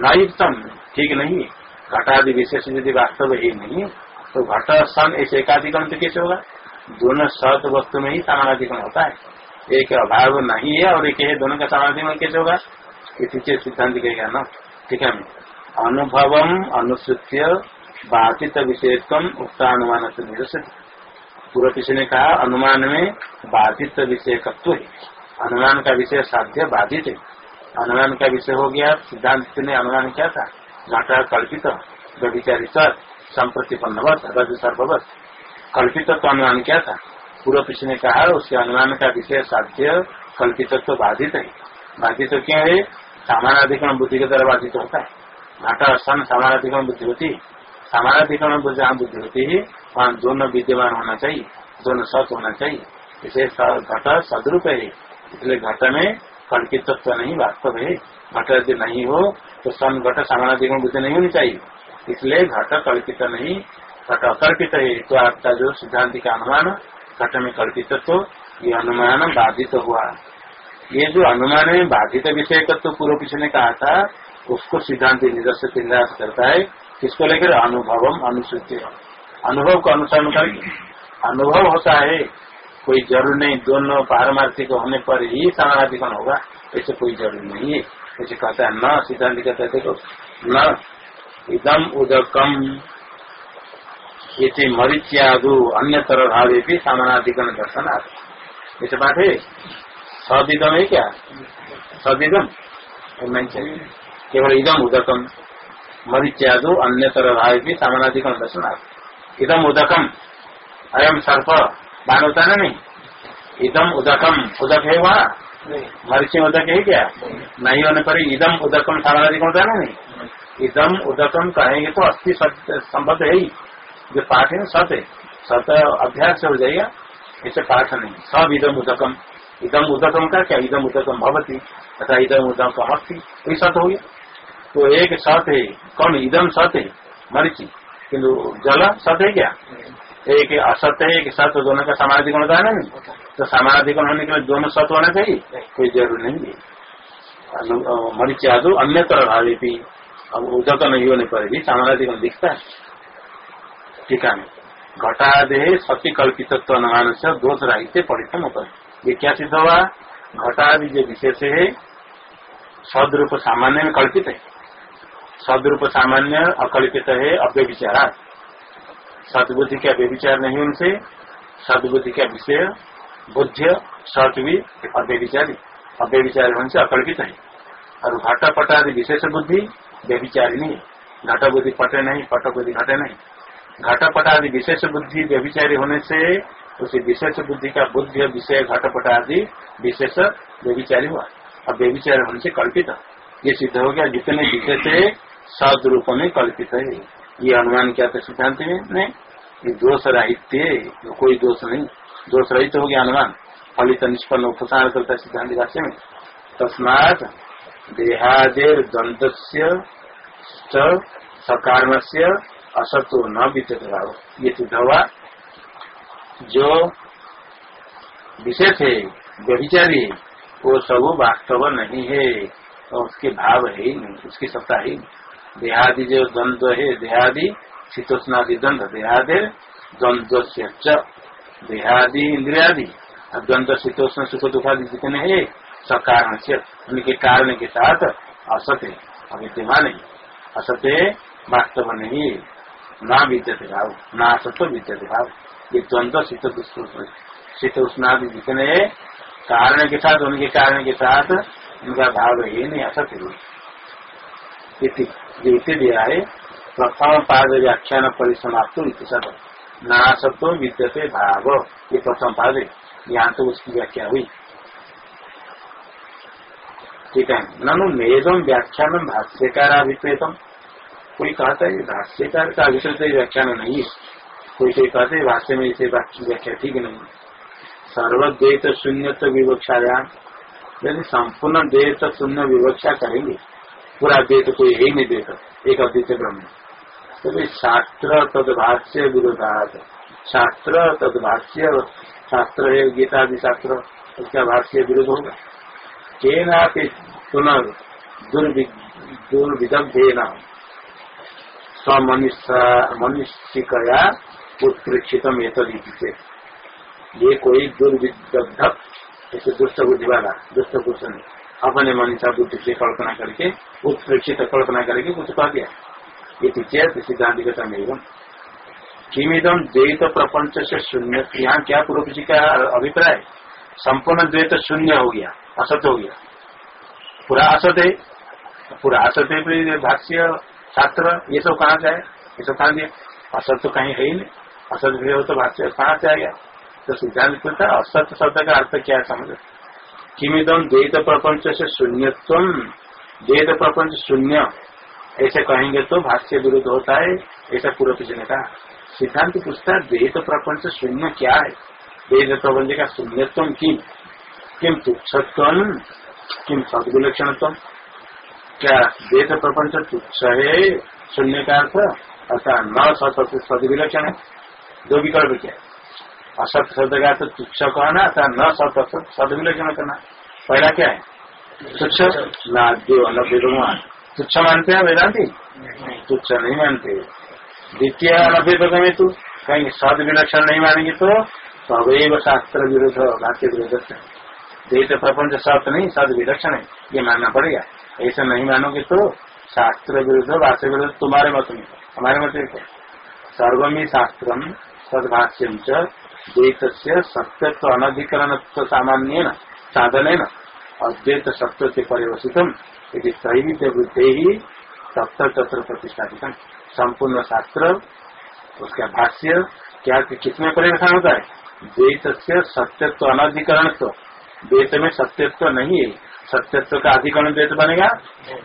नायुक्तम। ठीक नहीं। घटादि विशेष यदि वास्तव ही नहीं तो घट सन ऐसे एकाधिकरण तो कैसे होगा? दोनों सत वस्तु में ही समानाधिकरण होता है। एक अभाव नहीं है और एक है, दोनों का समानाधिकरण कैसे होगा? किसी सिद्धांत कहेगा ना। ठीक है? अनुभवम अनुसूत्य, बाधित विषयत्म उत्तानुमान से निरसित। पूर्व किसी ने कहा, अनुमान में बाधित विषय तत्व है। अनुमान का विषय साध्य बाधित है। अनुमान का विषय हो गया, सिद्धांत ने अनुमान क्या था। घाटा कल्पित, व्यभिचारित, संप्रतिपन्नवत रज सर्ववत। कल्पित तो अनुमान क्या था। पूर्व किसी ने कहा, उसके अनुमान का विषय साध्य, कल्पित तो बाधित है। बाधित क्या है? सामानाधिकरण बुद्धि के द्वारा बाधित होता है। घाटा सन सामानाधिकरण बुद्धि होती है। समानाधिकरण बुद्धि होती है वहाँ दोनों विद्यमान होना चाहिए, दोनों सत होना चाहिए। इसे घट सदरूप है। इसलिए घट में कल्पित तत्व नहीं, वास्तव है। घट यदि नहीं हो तो सन घट समानाधिकरण बुद्धि नहीं होनी चाहिए। इसलिए घट कल्पित नहीं, घट अकल्पित है। तो आपका जो सिद्धांत का अनुमान, घट में कल्पित तो ये अनुमान बाधित हुआ। ये जो अनुमान में बाधित विषय का तो पूर्व किसी ने कहा था, उसको सिद्धांत निरस्त करता है। किसको लेकर? अनुभवम अनुसूचित अनुभव को अनुसरण करके अनुभव होता है, कोई ज़रूर नहीं, दोनों पारमार्थिक होने पर ही समानाधिकरण होगा। ऐसे कोई ज़रूरी नहीं है। ऐसे कहता है, न, सिद्धांत कहते देखो, न, इदम उदकम ये मरीच्यादु अन्य तरह भावे भी सामानाधिकरण दर्शन आते ऐसे बात है? सदिदम है क्या? सदिदम। केवल इदम उदकम। मरीच्यादु अन्य तरह भावे भी सामानाधिकरण दर्शन इदम उदकम। अयम सर्प बाण होता है नहीं इदम उदकम। उदक है वहाँ मरीची उदक है क्या? नहीं। होने पर इदम उदकम सामानाधिक होता है ना नहीं इदम उदकम कहेंगे तो अस्थि संबद्ध है ही। जो पाठ है सत है। सत अभ्यास हो जाएगा ऐसे पाठ नहीं। सब इदम उदकम। इदम उदकम का क्या? इदम उदकम भवती। तथा इदम उदकम अस्थि वही सत हो गया। तो एक सत है। कौन? इदम सत है। मरीची। किन्तु जल सत है क्या? एक असत्य है, एक सत्य दोनों का समानाधिकरण होता है ना तो समानाधिकरण होने के लिए दोनों सत्य होना चाहिए? कोई ज़रूर नहीं है। मरीच अन्य तरह भावे भी अब उदक नहीं होने पर भी समानाधिकरण दिखता है। ठीक है। घटादे सती कल्पित अनुमान से दोष राहित्य परिश्रम होता है। ये क्या सिद्ध हुआ? घटादि जो विशेष है, सदरूप सामान्य में कल्पित है। सदरूप सामान्य अकल्पित है अव्यविचारा सदबुद्धि का व्यविचार नहीं उनसे, सदबुद्धि का विषय बुद्ध सत भी अव्यविचारी अव्यविचारी होने से अकल्पित है। और घट पट आदि विशेष बुद्धि व्यभिचारी नहीं है। घट बुद्धि पटे नहीं पट बुद्धि घटे नहीं। घट पट आदि विशेष बुद्धि व्यभिचारी होने से उसी विशेष बुद्धि का बुद्धि, विषय घटपट आदि विशेष व्यभिचारी हुआ। अब व्यभिचारी होने से कल्पित। ये सिद्ध हो गया। जितने विशेष सदरूप में कल्पित है। ये अनुमान क्या था सिद्धांत में ये दोष राहित्य कोई दोष नहीं। दोष रहित हो गया अनुमान। फलित निष्पन्न उपसार करता है सिद्धांत भाष्य में। तस्मात देहादेर दंत सकारण से असत्व न विद्युत। भाव ये सिद्ध हुआ। जो विशेष है, व्यभिचारी वो सब वास्तव नहीं है। और उसके भाव है ही नहीं। उसकी सत्ता है देहादि जो द्वंद्व है, देहादि, शीतोष्णादि द्वंद्व, देहादि द्वंद्व से देहादि, इंद्रियादि। द्वंद्व, शीतोष्ण, सुख दुखादि जितने है सकारण से उनके कारण के साथ असत है, अविद्यमान है। असत्य वास्तव नहीं ना विद्यते भाव, न असत्व विद्यते भाव। ये द्वंद्व, शीत शीत उष्णादि जितने कारण के साथ, उनके कारण के साथ, उनका भाव ही नहीं असत्य है प्रथम पाद व्याख्यान परिसमाप्त सब नासत्व विद्यते भाव ये प्रथम पाद है यहाँ तो उसकी व्याख्या हुई। ठीक है। ननु मेदम व्याख्यान भाष्यकार अभिप्रेतम कोई कहता है भाष्यकार का अभिप्रेत व्याख्यान नहीं है। कोई कोई कहते है, भाष्य में इसे व्याख्या ठीक नहीं सर्वद्वैत शून्य विवक्षायाम यदि संपूर्ण द्वैत शून्य विवक्षा करेंगे। पूरा द्वैत कोई है ही नहीं द्वैत एक अद्वितीय ब्रह्म तो शास्त्र तदभाष्य विरोधात शास्त्र तदभाष्य शास्त्र है, गीता आदि शास्त्र, उसका भाष्य विरोध होगा। केना पुनर् दुर्विदग्धेन। स्वमनुष्यकया उत्प्रेक्षित से ये कोई दुर्विदग्ध ऐसे दुष्ट बुद्धि वाला दुष्ट पुरुष नहीं। अपने मन मनीषा बुद्धि से कल्पना करके उत्प्रेक्षित कल्पना करके कुछ कह दिया ये चेत सिद्धांत का एवं किमिदम द्वैत प्रपंच से शून्य, यहाँ क्या पूर्व जी का अभिप्राय? संपूर्ण द्वैत शून्य हो गया, असत हो गया। पूरा असत है, पूरा असत है भाष्य छात्र ये सब कहाँ से है ये सब कहा दिया असत तो कहीं है ही नहीं। असत भी हो तो भाष्य कहाँ से आ गया तो सिद्धांत असत शब्द का अर्थ क्या है समझ? किमिदम द्वैत प्रपंच से शून्यत्व द्वैत प्रपंच शून्य ऐसे कहेंगे तो भाष्य विरुद्ध होता है, ऐसा पूर्व किसी ने कहा। सिद्धांत पूछता है द्वैत प्रपंच शून्य क्या है? द्वैत प्रपंच का शून्यत्व किम? किम तुच्छत्व? किम सदविलक्षणत्व क्या द्वैत प्रपंच तुच्छ है? शून्य का अर्थ? अर्थात न सदविलक्षण है। दो विकल्प क्या असत शब्द का तो तुच्छ कहना था न सत असत सदविलक्षण करना? पहला क्या है? तुच्छ? अनभेदमान तुच्छ मानते हैं वेदांति? तुच्छ नहीं मानते। द्वितीय में तू। कहीं सद विलक्षण नहीं मानेंगे तो सवैव शास्त्र विरुद्ध भाष्य विरुद्ध। द्वित प्रपंच सत नहीं, सद विलक्षण है। ये मानना पड़ेगा। ऐसा नहीं मानोगे तो शास्त्र विरुद्ध भाष्य विरुद्ध तुम्हारे मत में। हमारे मत में सर्वमी शास्त्रम सदभाष्यम चेत सत्यत्व अनधिकरण सामान्य साधन है न अद्वैत सत्य से परिवर्तितम यदि त्रैविध्य वृद्धि ही तत्र तत्र प्रतिष्ठापित। संपूर्ण शास्त्र, उसका भाष्य, क्या किसमें परिवर्तन होता है? द्वैत से सत्यत्व अनधिकरण द्वैत में सत्यत्व नहीं है। सत्यत्व का अधिकरण द्वैत बनेगा?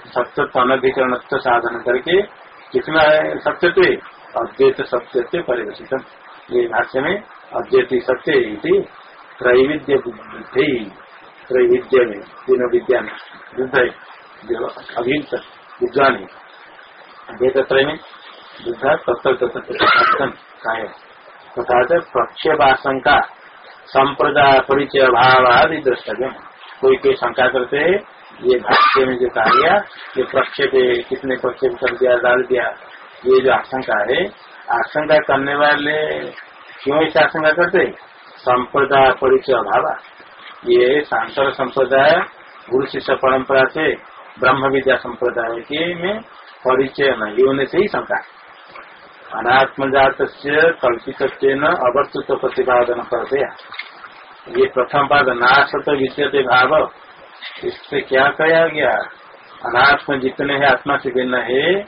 सत्यत्व अनधिकरण साधन करके किसमें सत्यत्व अद्वैत सत्यत्व परिवर्तित ये भाष्य में अद्वैत सत्य त्रैविध्य बुद्धि त्रैविध्य में तीनों विद्या में युद्ध है विद्वान है वेद त्रय में युद्ध तत्व तत्व तथा प्रक्षेपाशंका संप्रदाय परिचय भाव आदि द्रष्टव्य कोई कोई शंका करते है ये भाष्य में जो कहा गया ये प्रक्षेप कितने प्रक्षेप कर दिया डाल दिया ये जो आशंका है आशंका करने वाले क्यों ऐसे आशंका करते? संप्रदाय परिचय अभाव ये सांसद संप्रदाय, गुरु शिष्य परंपरा से, ब्रह्म विद्या संप्रदाय के में परिचय नहीं होने से ही शंका। अनात्मजात कल्पित अवर्तुत्व प्रतिपादन कर दिया ये प्रथम पाद नाशत विद्यते भाव। इससे क्या कहा गया? अनात्म जितने है, आत्मा से भिन्न है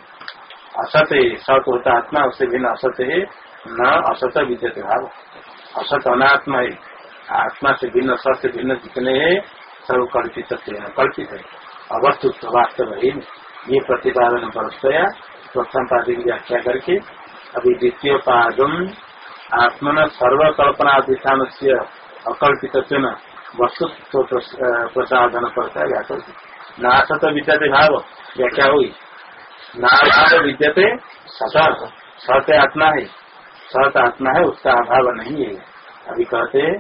असत है सत होता आत्मा, उससे भिन्न असत है, न असत विद्यते भाव। असत अनात्मा है। आत्मा से भिन्न, सत भिन्न जितने है सब कल्पित कल्पित है। अवस्तुत्व वास्तव है ये प्रतिपादन कर प्रथम पाद की व्याख्या करके, अभी द्वितीय पादम आत्मन सर्वकल्पना अधिष्ठान से अकल्पित वस्तुत्व प्रसाधन करता है व्याकरण नाशत विद्यते भाव, व्याख्या हुई। नाभाव विद्यते सत सत आत्मा है। सत आत्मा है, उसका अभाव नहीं है। अभी कहते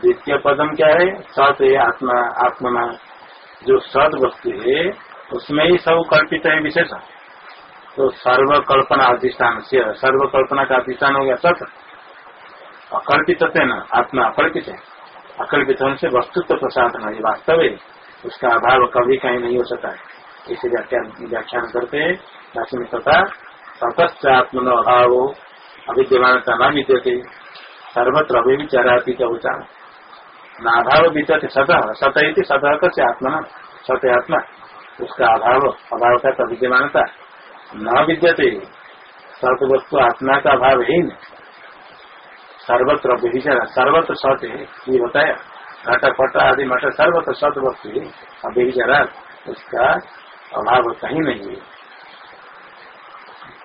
द्वितीय पदम क्या है? सत आत्मा। आत्मा जो सत वस्तु है, उसमें ही सब कल्पित है विशेष। तो सर्वकल्पना अधिष्ठान से, सर्वकल्पना का अधिष्ठान हो गया सत। अकल्पित है न, आत्मा अकल्पित है। अकल्पित होने से वस्तुत्व प्रसाद नहीं, वास्तव है। उसका अभाव कभी कहीं नहीं हो सकता है। इसे व्याख्यान करते हैं। दसवीं तथा ततश्च आत्मनो अभाव अविद्यमानता न विद्यते, सर्वत्र अभी विचाराती क्या होता नाभाव विद्यते सतह सतह सतह से आत्मा सत आत्मा। उसका अभाव अभाव का विद्यमानता न विद्यते। सत वस्तु आत्मा का अभाव है नहीं। सर्वत्र व्यभिचार सर्वत्र सत है, ये बताया। घट पट आदि मठ सर्वत्र सत वस्तु है उसका अभाव कहीं नहीं है।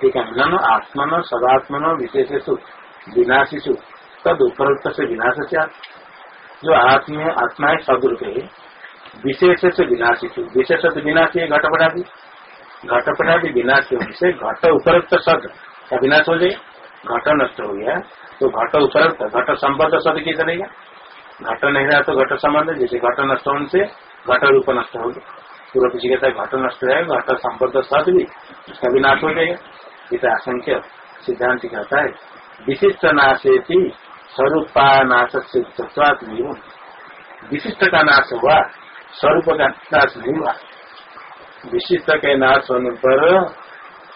ठीक है न आत्मन, सदात्मन विशेषु विनाशीसु तद उपरुक्त से विनाश से जो आत्म आत्मा है सदरूप है विशेष से विनाशीसु विशेष से विनाशी है, घटपटादि। घटपटादि विनाशी होने से घट उपरुक्त सद का विनाश हो जाए? घट नष्ट हो गया। तो घट उपरक्त, घट संबद्ध सद की चलेगा घट नहीं रहा तो घट संबंध जैसे घट नष्ट होने से घट रूप नष्ट हो गया। पूर्व किसी कहता है घट नष्ट है घट संबद्ध सद भी उसका भी नाश हो जाएगा। इसे असंख्य सिद्धांत कहता है। विशिष्ट नाशे स्वरूपा नाश से तत्वात नहीं हो विशिष्ट का नाश हुआ, स्वरूप का नाश नहीं हुआ। विशिष्ट के नाश होने पर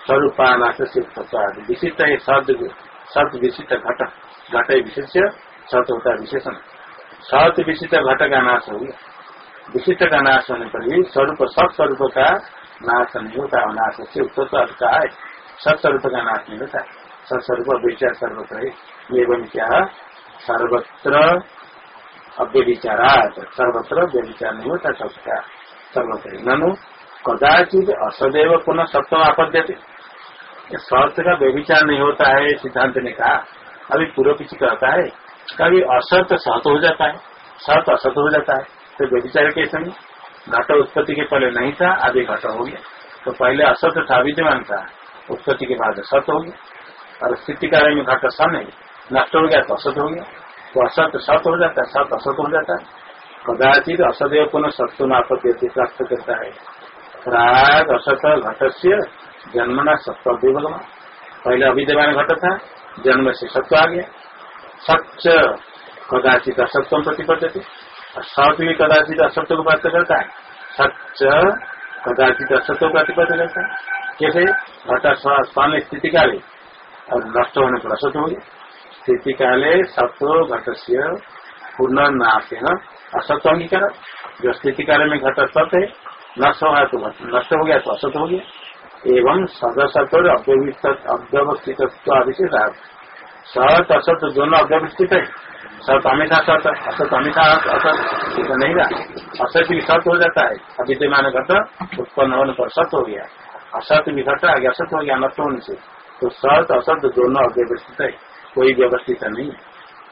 स्वरूपा नाश से विशिष्ट है शब्द सत विशिष्ट घट घट विशिष्ट, सत होता विशेषण। सत विशिष्ट घट का नाश हो गया। विशिष्ट का नाश होने पर भी स्वरूप सत स्वरूप का नाश नहीं होता नाश से उत्तर तो का है सत स्वरूप का नाश नहीं होता सत्स्वरूप विचार सर्वत्र है बन क्या सर्वत्र अव्यविचारा सर्वत्र व्यविचार नहीं होता सबका सर्वत्र ननु कदाचित असदैव पुनः सप्तम आपद्यते। सत्य का व्यविचार नहीं होता है, सिद्धांत ने कहा अभी पूर्व पीछे कहता है कभी असत सत हो जाता है सत असत हो जाता है। तो व्यविचार कैसे नहीं घट उत्पत्ति के पहले नहीं था अभी घट हो गया। तो पहले असत था, विद्यमान था। उत्पत्ति के बाद सत हो गया। और स्थिति कार्य में घट सन है नष्ट हो गया तो असत हो गया। तो असत सत हो जाता है, सत असत हो जाता है। कदाचित असदैव पुनः सत्व आपत्ति प्राप्त करता है। राग असत घट से जन्मना सत्व विभगम पहले अविद्यमान घट था, जन्म से सत्व आ गया। सच कदाचित असत्व प्रतिपद्यते। सत्य भी कदाचित असत्व को प्राप्त करता है। सच कदाचित असत्व प्रतिपद रहता है। कैसे? घट स्थिति काले। और नष्ट होने पर असत हो गया। स्थिति काले सत्व घट से पुनर्नाश है असत्व अंगीकार। जो स्थिति काल में घट सत है, नष्ट हो गया तो नष्ट हो गया तो असत हो गया। एवं सदसत और अव्यवस्थित अभिषेक सत असत, दोनों अव्यवस्थित है। सत हमेशा सत असत हमेशा असत ऐसा नहीं रहा असत भी सत हो जाता है। अविद्यमान घट, उत्पन्न होने पर सत हो गया। असत भी घट आ गया असत हो गया नष्ट होने से। तो सत असत, दोनों अव्यवस्थित है। कोई व्यवस्थित नहीं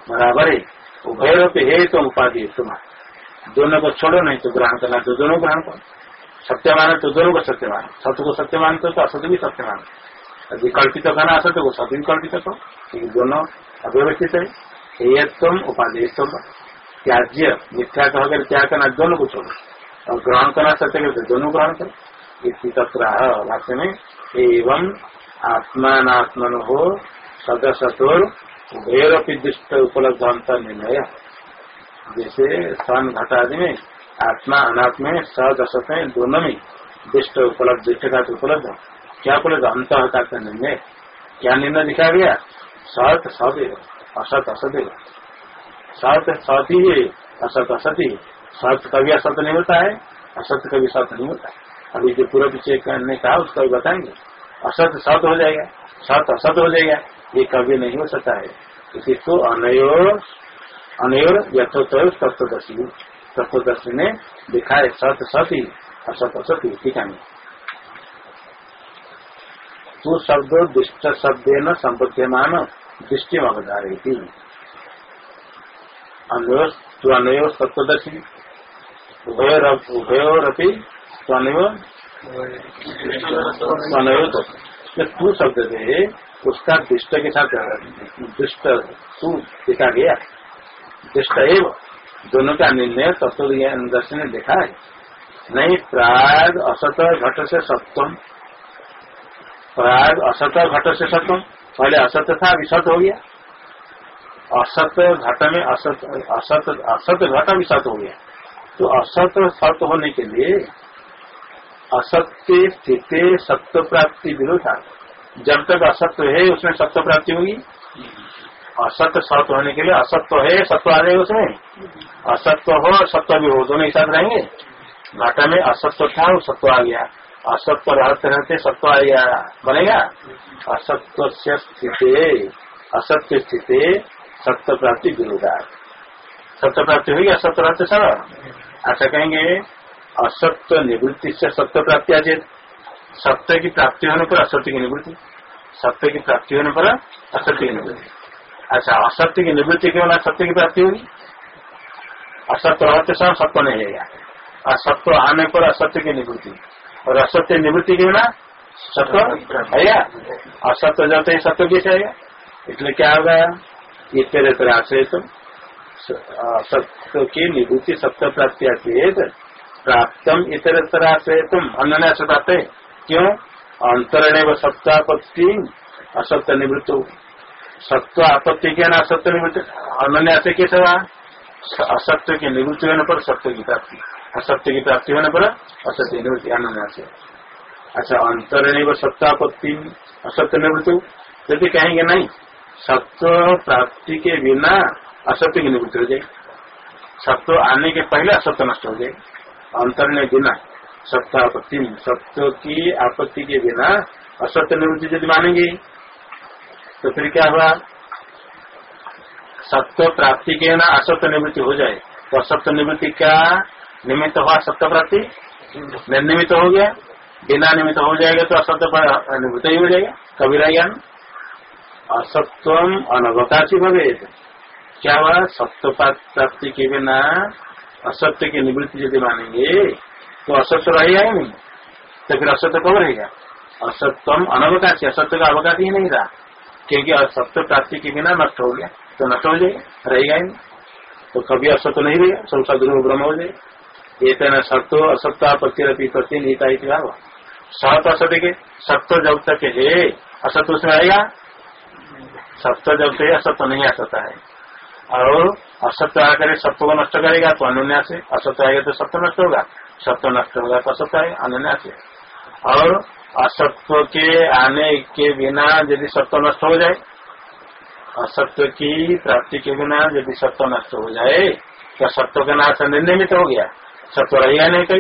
बराबर है। उभय रूप है तो उपाधि तुम्हारा। दोनों को छोड़ो नहीं तो ग्रहण करना तो दोनों ग्रहण करो। सत्य माने तो दोनों को सत्य माने। सत्य को सत्य मानते हो तो असत भी सत्य माने। यदि कल्पित करना असत्य को सत्य भी कल्पित करो दोनों अव्यवस्थित है हेयत्व उपादेयत्व त्याज्य मिथ्या कह त्याग करना दोनों को छोड़ो और ग्रहण करना सत्य करते दोनों ग्रहण करो इसी तत्र भाष्य में एवं आत्मात्मन हो सदसतोर उभयरपी दुष्ट उपलब्ध निर्णय जैसे सन घटादि में आत्मा अनात्म में दोनों में दुष्ट उपलब्ध दुष्ट का उपलब्ध क्या उपलब्ध अंत का निर्णय क्या निर्णय दिखा गया सत सद असत असत सत सत ही असत असत ही सत कभी असत नहीं होता है असत कभी सत नहीं होता है। अभी जो पूरा पीछे करने का उसका भी बताएँगे। असत सत हो जाएगा। सत असत हो जाएगा। ये कभी नहीं हो सकता है। इसी को अनयोर अनयोर यथोत तत्वदर्शी तत्वदर्शी ने दिखाए सत सत ही असत असत ही ठीक है तू शब्द दुष्ट शब्द न संबद्यमान दृष्टि अवधारे थी अनयो तत्वदर्शी उभयोर उभयोरपी स्वनयो स्वनयो तू। शब्द थे उसका दुष्ट के साथ दुष्ट तू देखा गया। दुष्ट एवं। दोनों का निर्णय तत्व दर्शन ने देखा है। नहीं, प्राग असत घट से सत्वम प्राग असत घट से सत्य पहले असत्य था, अभी सत्य हो गया। असत्य घट में असत असत असत घट अभी सत्य हो गया। तो असत सत्य होने के लिए असत्य, स्थिति सत्य प्राप्ति विरोधा जब तक असत्य है, उसमें सत्य प्राप्ति होगी। असत्य सत्य होने के लिए असत्य है सत्य आ जाएगा उसमें। असत्य हो सत्य भी हो दोनों एक साथ रहेंगे। घाटा में असत्य था, वो सत्य आ गया। असत्य रहते रहते सत्य आ गया। बनेगा? असत्य से स्थिति, असत्य स्थिति सत्य प्राप्ति विरोधा सत्य प्राप्ति होगी असत्य रहते सर अच्छा कहेंगे असत्य निवृत्ति से सत्य प्राप्ति आ जाए। सत्य की प्राप्ति होने पर असत्य की निवृत्ति। सत्य की प्राप्ति होने पर असत्य की निवृत्ति। अच्छा असत्य की निवृत्ति के ना सत्य की प्राप्ति होगी? असत्य रहते समय सत्य नहीं रहेगा। असत्य आने पर असत्य की निवृत्ति। और असत्य निवृत्ति क्यों ना सत्य है। असत्य जाते ही सत्य कैसे आएगा इसलिए क्या होगा? ये तेरे तरह आश्रय तो सत्य की निवृत्ति सत्य प्राप्ति आती है प्राप्तम इतर तरह आश्रय तुम। अन्य से प्राप्त है। क्यों? अंतरण व सत्तापत्ति असत्य निवृत्त हो सत्व आपत्ति के ना असत्य निवृत्ति अनन्या से कैसे हुआ? असत्य की निवृत्ति होने पर सत्य की प्राप्ति। असत्य की प्राप्ति होने पर असत्य निवृत्ति से अच्छा अंतरण व सत्तापत्ति असत्य निवृत्ति। यदि कहेंगे नहीं, सत्व प्राप्ति के बिना असत्य की निवृत्ति हो जाए सत्व आने के पहले असत्य नष्ट हो जाए अंतरण बिना सत्य आपत्ति सत्य की आपत्ति के बिना असत्य निवृत्ति यदि मानेंगे तो फिर क्या हुआ? सत्य प्राप्ति के ना असत्य निवृत्ति हो जाए। तो असत्य निवृत्ति का निमित्त हुआ सत्य प्राप्ति निर्निमित हो गया। बिना निमित्त हो जाएगा तो असत्य निवृत्त ही हो जाएगा, कभी रहेगा असत्वम अनवकाशी भवे क्या हुआ? सत्य प्राप्ति के बिना असत्य की निवृत्ति यदि मानेंगे तो असत्य रहेगा ही नहीं। तो फिर असत्य कब रहेगा असत्यम अनवकाशी असत्य का अवकाश ही नहीं रहा क्योंकि असत्य प्राप्ति के बिना नष्ट हो गया तो नष्ट हो जाएगा रहेगा ही नहीं। तो कभी असत्य नहीं रहेगा सब सदुर ब्रह्म हो जाएगा। तो सत्य असत्य प्रति नीता भाव सत असत्य के सत्य जब तक है असत्य उसमें आएगा सत्य जब से असत्य नहीं आ सकता है। और असत्य आकर सत्य को नष्ट करेगा तो अनुन्या से असत्य आएगा तो सत्य नष्ट होगा। सत्व नष्ट होगा तो असत्य है अनन्या से। और असत्व के आने के बिना यदि सत्व नष्ट हो जाए असत्य की प्राप्ति के बिना यदि सत्व नष्ट हो जाए क्या सत्व का नाश निर्निमित हो गया। सत्व रहेगा नहीं कभी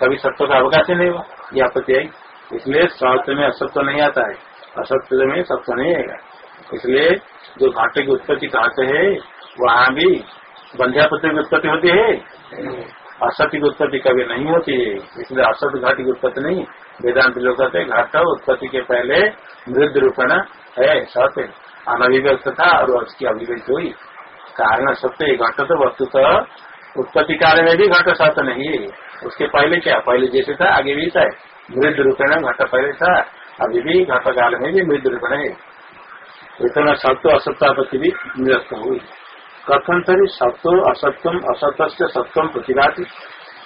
कभी सत्व का अवकाश ही नहीं हुआ। यह आपत्ति आई। इसलिए सत्य में असत्व नहीं आता है। असत्य में सत्व नहीं आएगा इसलिए जो घाटे की उत्पत्ति कहते हैं, वहाँ भी बंध्यापत्र की उत्पत्ति होती है। असत्य की उत्पत्ति कभी नहीं होती है। इसलिए असत्य घाट की उत्पत्ति नहीं। वेदांत लोग कहते हैं, घाट उत्पत्ति के पहले मृद रूपेण है, सत्य। अनभिव्यक्त था और उसकी अभिव्यक्त हुई। कारण सत्य, घट तो वस्तु तो उत्पत्ति काल में भी घट सत्य नहीं। है उसके पहले क्या? पहले जैसे था, आगे भी था मृद रूपेण घट पहले था, अभी भी घट काल में भी मृद रूपेण है। इतना सत्व असत्यापत्ति भी निरस्त हुई। कथन तरी सत्व असत्यम असत्य सत्यम प्रतिभाती।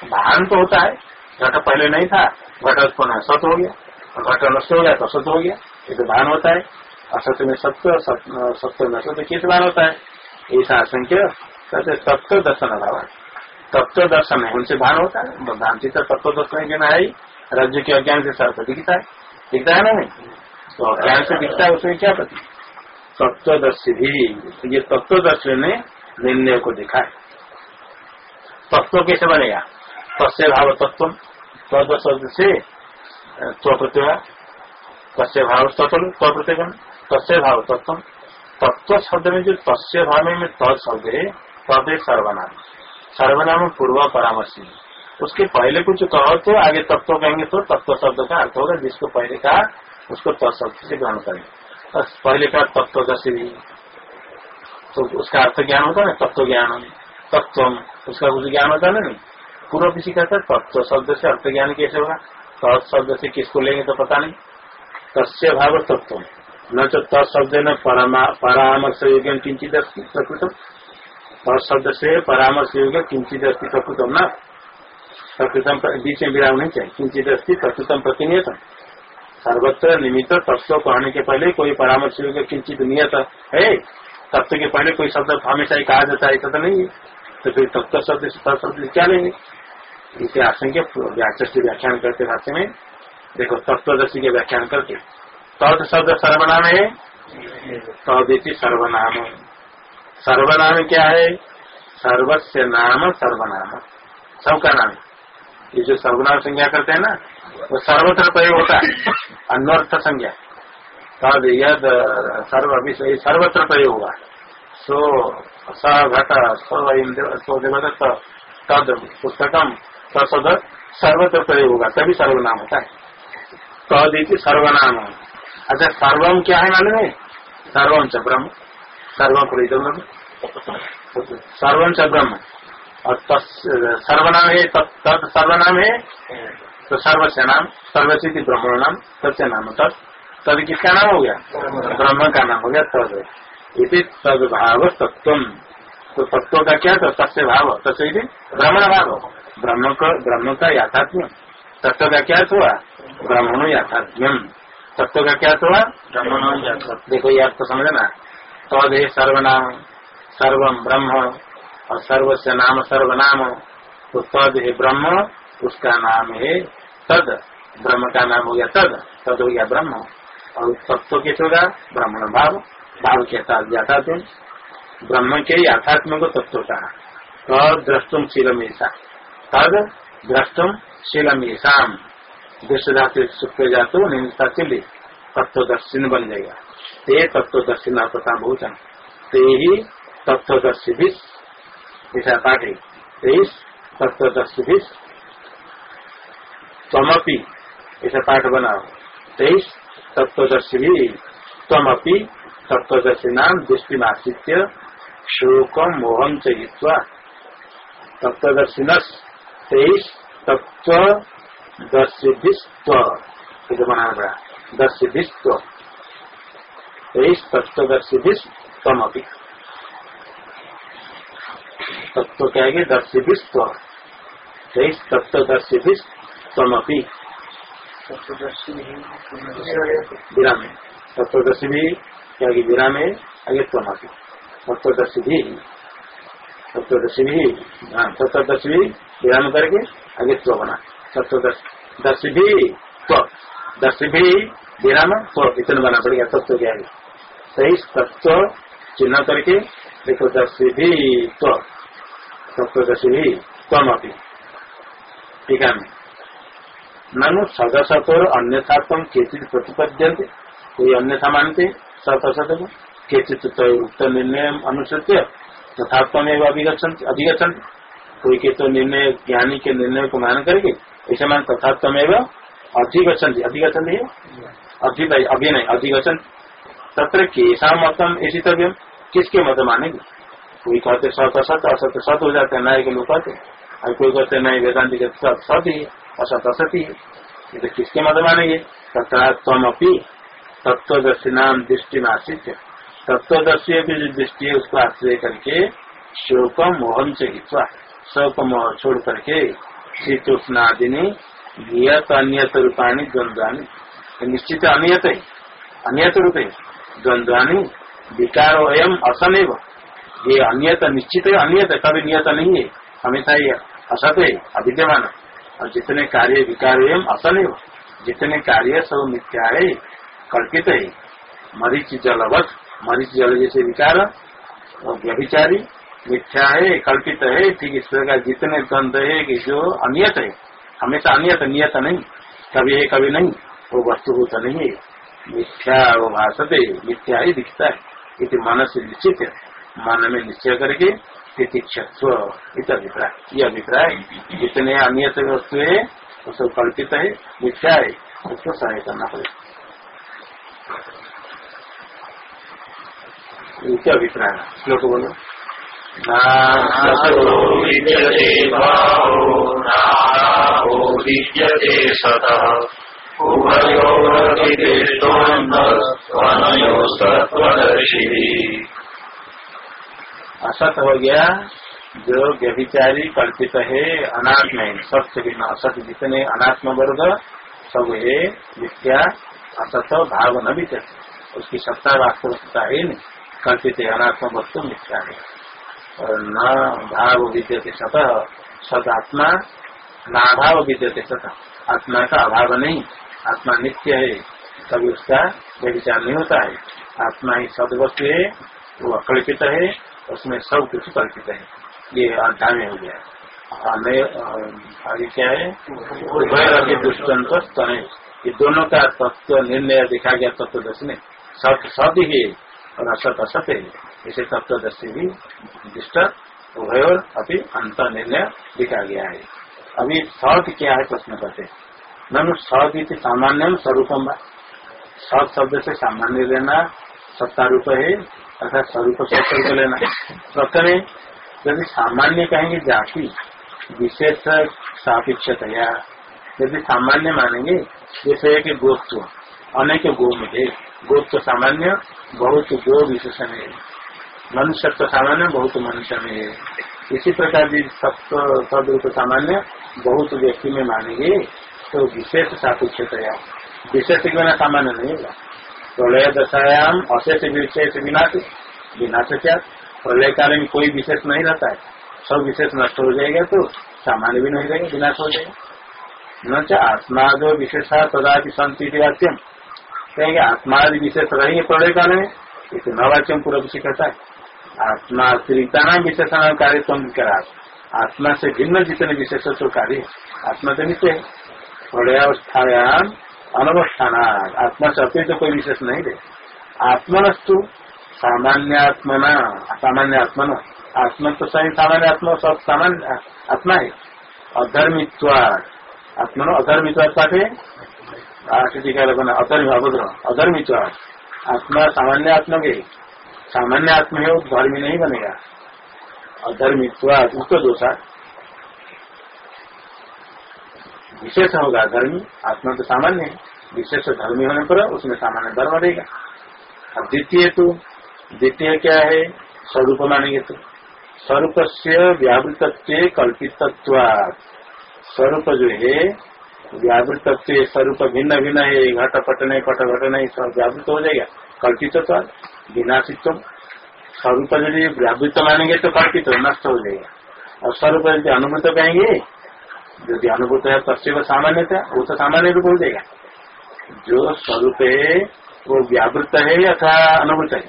भान तो होता है, घट पहले नहीं था, घट उत्पन्न सत्य हो गया और घट नष्ट हो गया तो असत हो गया ये तो भान होता है। असत्य में सत्य सत्य में असत्य किस भान होता है? ऐसा आशंक्य कहते तत्व दर्शन अभाव तत्व दर्शन है। उनसे भान होता है। भ्रांति तो तत्व दर्शन के ना है राज्य के अज्ञान से सर्व दिखता है। दिखता है ना नहीं? तो अज्ञान से दिखता है, उसमें क्या पति तत्वदर्शी भी। ये तत्वदर्शी ने निर्णय को देखा है। तत्व कैसे बनेगा? तस्य भाव तत्व तद शब्द से प्रत्यय तस्य भाव तत्व प्रत्यय तस्य भाव तत्व तत्व शब्द में जो तस्य भाव में तद शब्द है तद सर्वनाम सर्वनाम पूर्व परामर्शी। उसके पहले कुछ कहो तो आगे तत्व कहेंगे तो तत्व शब्द का अर्थ होगा, जिसको पहले कहा, उसको तत्शब्द से ग्रहण करेंगे पहले का तत्व दशी तो उसका अर्थ ज्ञान होता है तत्व ज्ञान। तत्व उसका कुछ ज्ञान होता ना नहीं? पूर्व किसी कहता है, तत्व शब्द से अर्थ ज्ञान कैसे होगा? तत् शब्द से किसको लेंगे तो पता नहीं। तस्य भाव तत्व न तो तत्शब्द न परामर्श योग्य किंचित प्रकृतम। तत्शब्द से परामर्श योग्य किंचित अस्थि प्रकृतम न? प्रकृतम बीच में विराम नहीं चाहिए किंचित अस्थि प्रकृतम प्रतिनियतम। सर्वत्र निमित्त तत्व कहने के पहले कोई परामर्श किंचित नियत है? तत्व के पहले कोई शब्द हमेशा ही कहा जाता है ऐसा तो नहीं है। तो फिर तत्व शब्द से शब्द क्या लेंगे? इसे आशंक व्याख्यान करते भाषा में देखो तत्वदर्शी के व्याख्यान करते तद शब्द सर्वनाम है? तदिति सर्वनाम। सर्वनाम क्या है? सर्वस्व नाम सर्वनाम। सबका नाम। ये जो सर्वनाम संज्ञा करते हैं ना, वो सर्वत्र प्रयोग होता है। अन्वर्थ संज्ञा। तद यद सर्व सर्वत्र प्रयोग होगा सो स घट तद पुस्तकम तद सर्वत्र प्रयोग होगा तभी सर्वनाम होता है। तद सर्वनाम। अच्छा सर्वम क्या है मालूम है? सर्वम च ब्रह्म। सर्वम प्रदम सर्वम च ब्रह्म और सर्वनाम है तद सर्वनाम है तो सर्वस्य नाम सर्वस्वी ब्रह्म नाम सत्य नाम तद तद किसका नाम हो गया? ब्रह्म का नाम हो गया तद। इति तद भाव तत्व तो तत्व का क्या था? सत्य भाव। तत्व ब्रह्मण भाव। ब्रह्म का ब्रह्म का याथात्म्य तत्व का क्या हुआ? ब्रह्मण याथात्म्यम। तत्व का क्या हुआ? ब्रह्मण देखो ये आपको समझना। तद है सर्वनाम सर्वम ब्रह्म, और सर्वस्व नाम सर्वनाम तो तद है ब्रह्म, उसका नाम है तद। ब्रह्म का नाम हो गया तद तद हो गया ब्रह्म। और तत्व कैसे होगा? ब्राह्मण भाव भाव के साथ जाता तुम ब्रह्म के याथात्म को तत्व का। तद द्रष्टुम शीलम ऐसा तद द्रष्टुम शीलम ऐसाम दृष्ट धातु सुख जातु निमिषा चिल्ली तत्वदर्शिन बन जाएगा। ते तत्वदर्शिना पता भूषण ते ही तत्वदर्शी भी ऐसा पाठ है तेईस तत्वदर्शी भी तमपी ऐसा पाठ बनाओ। तेईस तत्वदर्शी भी तमपी तत्वदर्शी नाम दृष्टि आश्रित्य शोकम मोहन चयित्वा तत्वदर्शिन तेईस तत्वदर्शिस्व बनाना पड़ा दर्शिस्व तेईस तत्वदर्शिभिस तमपी तत्व कहेंगे दर्शिभिस्व तेईस तत्वदर्शिभिस तमपी विराम। तत्वदर्शी भी क्या विराम है आगे तमपी तत्वदर्शी भी। सप्तदशी भी हाँ सप्तदशी भी विराम करके आगे स्व बना। सप्तदश दस भी स्व दस भी विराम स्व इतना बना पड़ेगा तत्व क्या है सही तत्व चिन्ह करके देखो दस भी स्व सप्तदशी भी स्वम अपनी ठीक है ननु सदसत और अन्यथात्म केचित प्रतिपद्यंते कोई अन्यथा मानते? सत असत को केचित तो उक्त निर्णय अनुसृत्य तथात्म एवं अभिगछन कोई के तो निर्णय ज्ञानी के निर्णय को मान करके ऐसे मान तथात्म एवं अधिगछन अधिगछन है? अधि अभी नहीं अधिगछन तत्र केसा मतम ऐसी तव्यम किसके मत मानेंगे? कोई कहते सत, असत असत, सत हो जाते हैं नाय के लोग कहते और कोई कहते नहीं वेदांति के सत सत ही असत असत ही ये तो किसके मत मानेंगे? तथा तम अपनी तत्वदर्शी नाम दृष्टि आश्रित तत्वदर्शी की जो दृष्टि है, उसको आश्रय करके शोक मोहन से हित्वा। शोक मोह छोड़ करके शीतोष्णादि ने नियत अनियत रूपाणी द्वंद्वानी। निश्चित अनियत है, अनियत रूप है। द्वंद्वानी विकार एवं असनैव ये अनियत निश्चित है, अनियत कभी नियत नहीं है। हमेशा ये असत है, अविद्यमान और जितने कार्य विकार एवं असनैव जितने कार्य सब मिथ्या है, कल्पित है। मरीच जलवत, मरीच जल जैसे विकार, और व्यभिचारी, मिथ्या है, कल्पित है, ठीक इस प्रकार जितने द्वंद है कि जो अनियत है। हमेशा अनियत नियत नहीं, कभी है, कभी नहीं, वो वस्तु वस्तुभूत नहीं है। मिथ्या वो भाषते मिथ्या ही दिखता है। इति मन से निश्चित है। मन में निश्चय करके तितिक्षत्व इत अभिप्राय। ये अभिप्राय जितने अनियत वस्तु है वो सब कल्पित है, मिथ्या है, उसको सहाय करना पड़ेगा। अभिप्राय। श्लोक बोलो। असत हो गया जो व्यभिचारी कल्पित है, अनात्म है सत्य बिना असत जितने अनात्म वर्ग, सब है मिथ्या, असत, भाव न भी उसकी सत्ता वास्तविकता है नहीं। कल्पित है, अनात्म वस्तु, मिथ्या है। और न भाव विद्यते सत आत्मा नाभाव विद्यते सत। आत्मा का अभाव नहीं। आत्मा नित्य है कभी उसका व्यविचार नहीं होता है। आत्मा ही सद वस्तु है, वो अकल्पित है, उसमें सब कुछ कल्पित है। ये अध्याय हो गया। क्या है? दुष्टंत स्तन। ये दोनों का तत्व, निर्णय देखा गया तत्वदर्शी में सत सद ही और असत असत है। इसे तत्व तत्वदर्शी भी दुष्ट उभय और अभी अंत निर्णय दिखा गया है। अभी सत क्या है प्रश्न करते ननु सत सामान्य स्वरूपम सत शब्द से सामान्य लेना, सत्ता रूप है, अर्थात स्वरूप स्वरूप लेना। प्रथम, यदि सामान्य कहेंगे जाति, विशेष सापेक्षतया। यदि सामान्य मानेंगे, जैसे कि गोत्व अनेक गो में गोत्व सामान्य, बहुत गो विशेषण है। मनुष्य तो सामान्य, बहुत मनुष्य में है। इसी प्रकार यदि सत्व, सदरूप सामान्य, बहुत व्यक्ति में मानेंगे तो विशेष सापेक्षतया विशेष के बिना सामान्य नहीं होगा प्रलय दशायाम, अशेष विशेष बिना विनाश विनाश क्या? प्रलय काल में कोई विशेष नहीं रहता है। सब विशेष नष्ट हो जाएगा तो सामान्य भी नहीं रहेगा, विनाश हो जाएगा। न चाह आत्मा जो विशेषा की संति वाक्यम कहेंगे आत्मा आदि विशेष रहेंगे प्रलय काल में, इसे न वाक्यम पूरा कुछ कहता है। आत्मा अतिरिक्ता नाम विशेषण कार्य तुम करा आत्मा से भिन्न जितने विशेष कार्य आत्मा तो नित्य है। प्रलयावस्थायाम अनवस्थान आत्मा से अतिरिक्त कोई विशेष नहीं दे आत्मनस्तु सामान्य आत्मना सामान्य आत्मन आत्मा तो सही सामान्य आत्मा सब सामान्य, आत्मा है। अधर्मित्वाद आत्मनो अधर्मित्वाद पाठ? अधर्म अभद्र अधर्मित्वाद आत्मा सामान्य आत्मा के सामान्य आत्मा है, वो धर्मी नहीं बनेगा। अधर्मित्वाद उसको दोषा विशेष होगा धर्मी, आत्मा तो सामान्य है। विशेष धर्मी होने पर उसमें सामान्य धर्म रहेगा। अब द्वितीय तो द्वितीय क्या है? स्वरूप मानेंगे तो। स्वरूप से व्यावृत कल्पित स्वरूप जो है व्यावृत स्वरूप भिन्न भिन्न है। घट, पट नहीं, पट, घट नहीं, सब व्यावृत हो जाएगा। कल्पित विनाशित्व। स्वरूप यदि व्यावृत मानेंगे तो कल्पित तो नष्ट हो जाएगा। और स्वरूप यदि अनुभूत कहेंगे यदि अनुभूत है तस्वीर सामान्य था, वो तो सामान्य रूप हो जाएगा जो स्वरूप है, वो व्यावृत है अथवा अनुभूत है।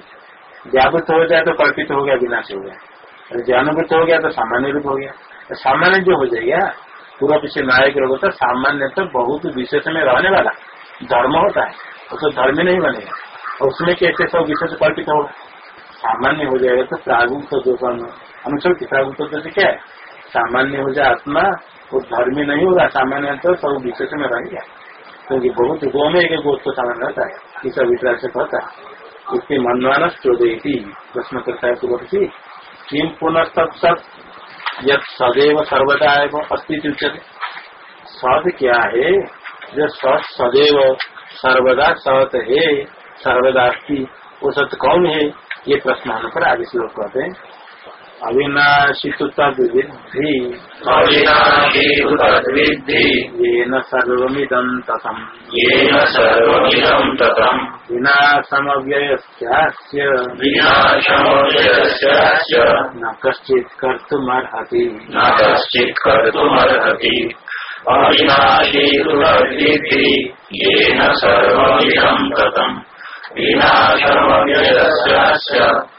व्यावृत हो जाए तो कल्पित हो गया, विनाश हो गया। यदि अनुभूत हो गया तो सामान्य रूप हो गया। तो सामान्य जो हो जाएगा, पूरा पीछे नायक रोग होता सामान्य तो बहुत विशेष में रहने वाला। धर्म होता है, वो तो धर्म नहीं बनेगा। उसमें कैसे सब विशेष कल्पित होगा? सामान्य हो जाएगा तो प्रागुक तो जो अनुच्छेद की प्रागुक तो क्या है? सामान्य हो जाए आत्मा, वो धर्मी नहीं होगा, सामान्य तो सब विशेष में रहेगा क्योंकि बहुत गो में एक गोद तो सामान्य रहता है। इस अभिप्राय से कहता उसके मनवान चौदह प्रश्न करता है की किम पुनः सत यद सदैव सर्वदा एवं अस्तित्व सद क्या है? जो सत सदैव सर्वदा सत है, सर्वदा वो सत्य कौन है? ये प्रश्न आने पर आगे श्लोक कहते हैं। अविनाशितु तद्विद्धि येन सर्वमिदं ततम्। येन सर्वमिदं ततम्। विनाशमव्ययस्यास्य। विनाशमव्ययस्यास्य। न कश्चित् कर्तुमर्हति। न कश्चित् कर्तुमर्हति। अविनाशी येन सर्वमिदं ततम्। विनाशमव्ययस्यास्य।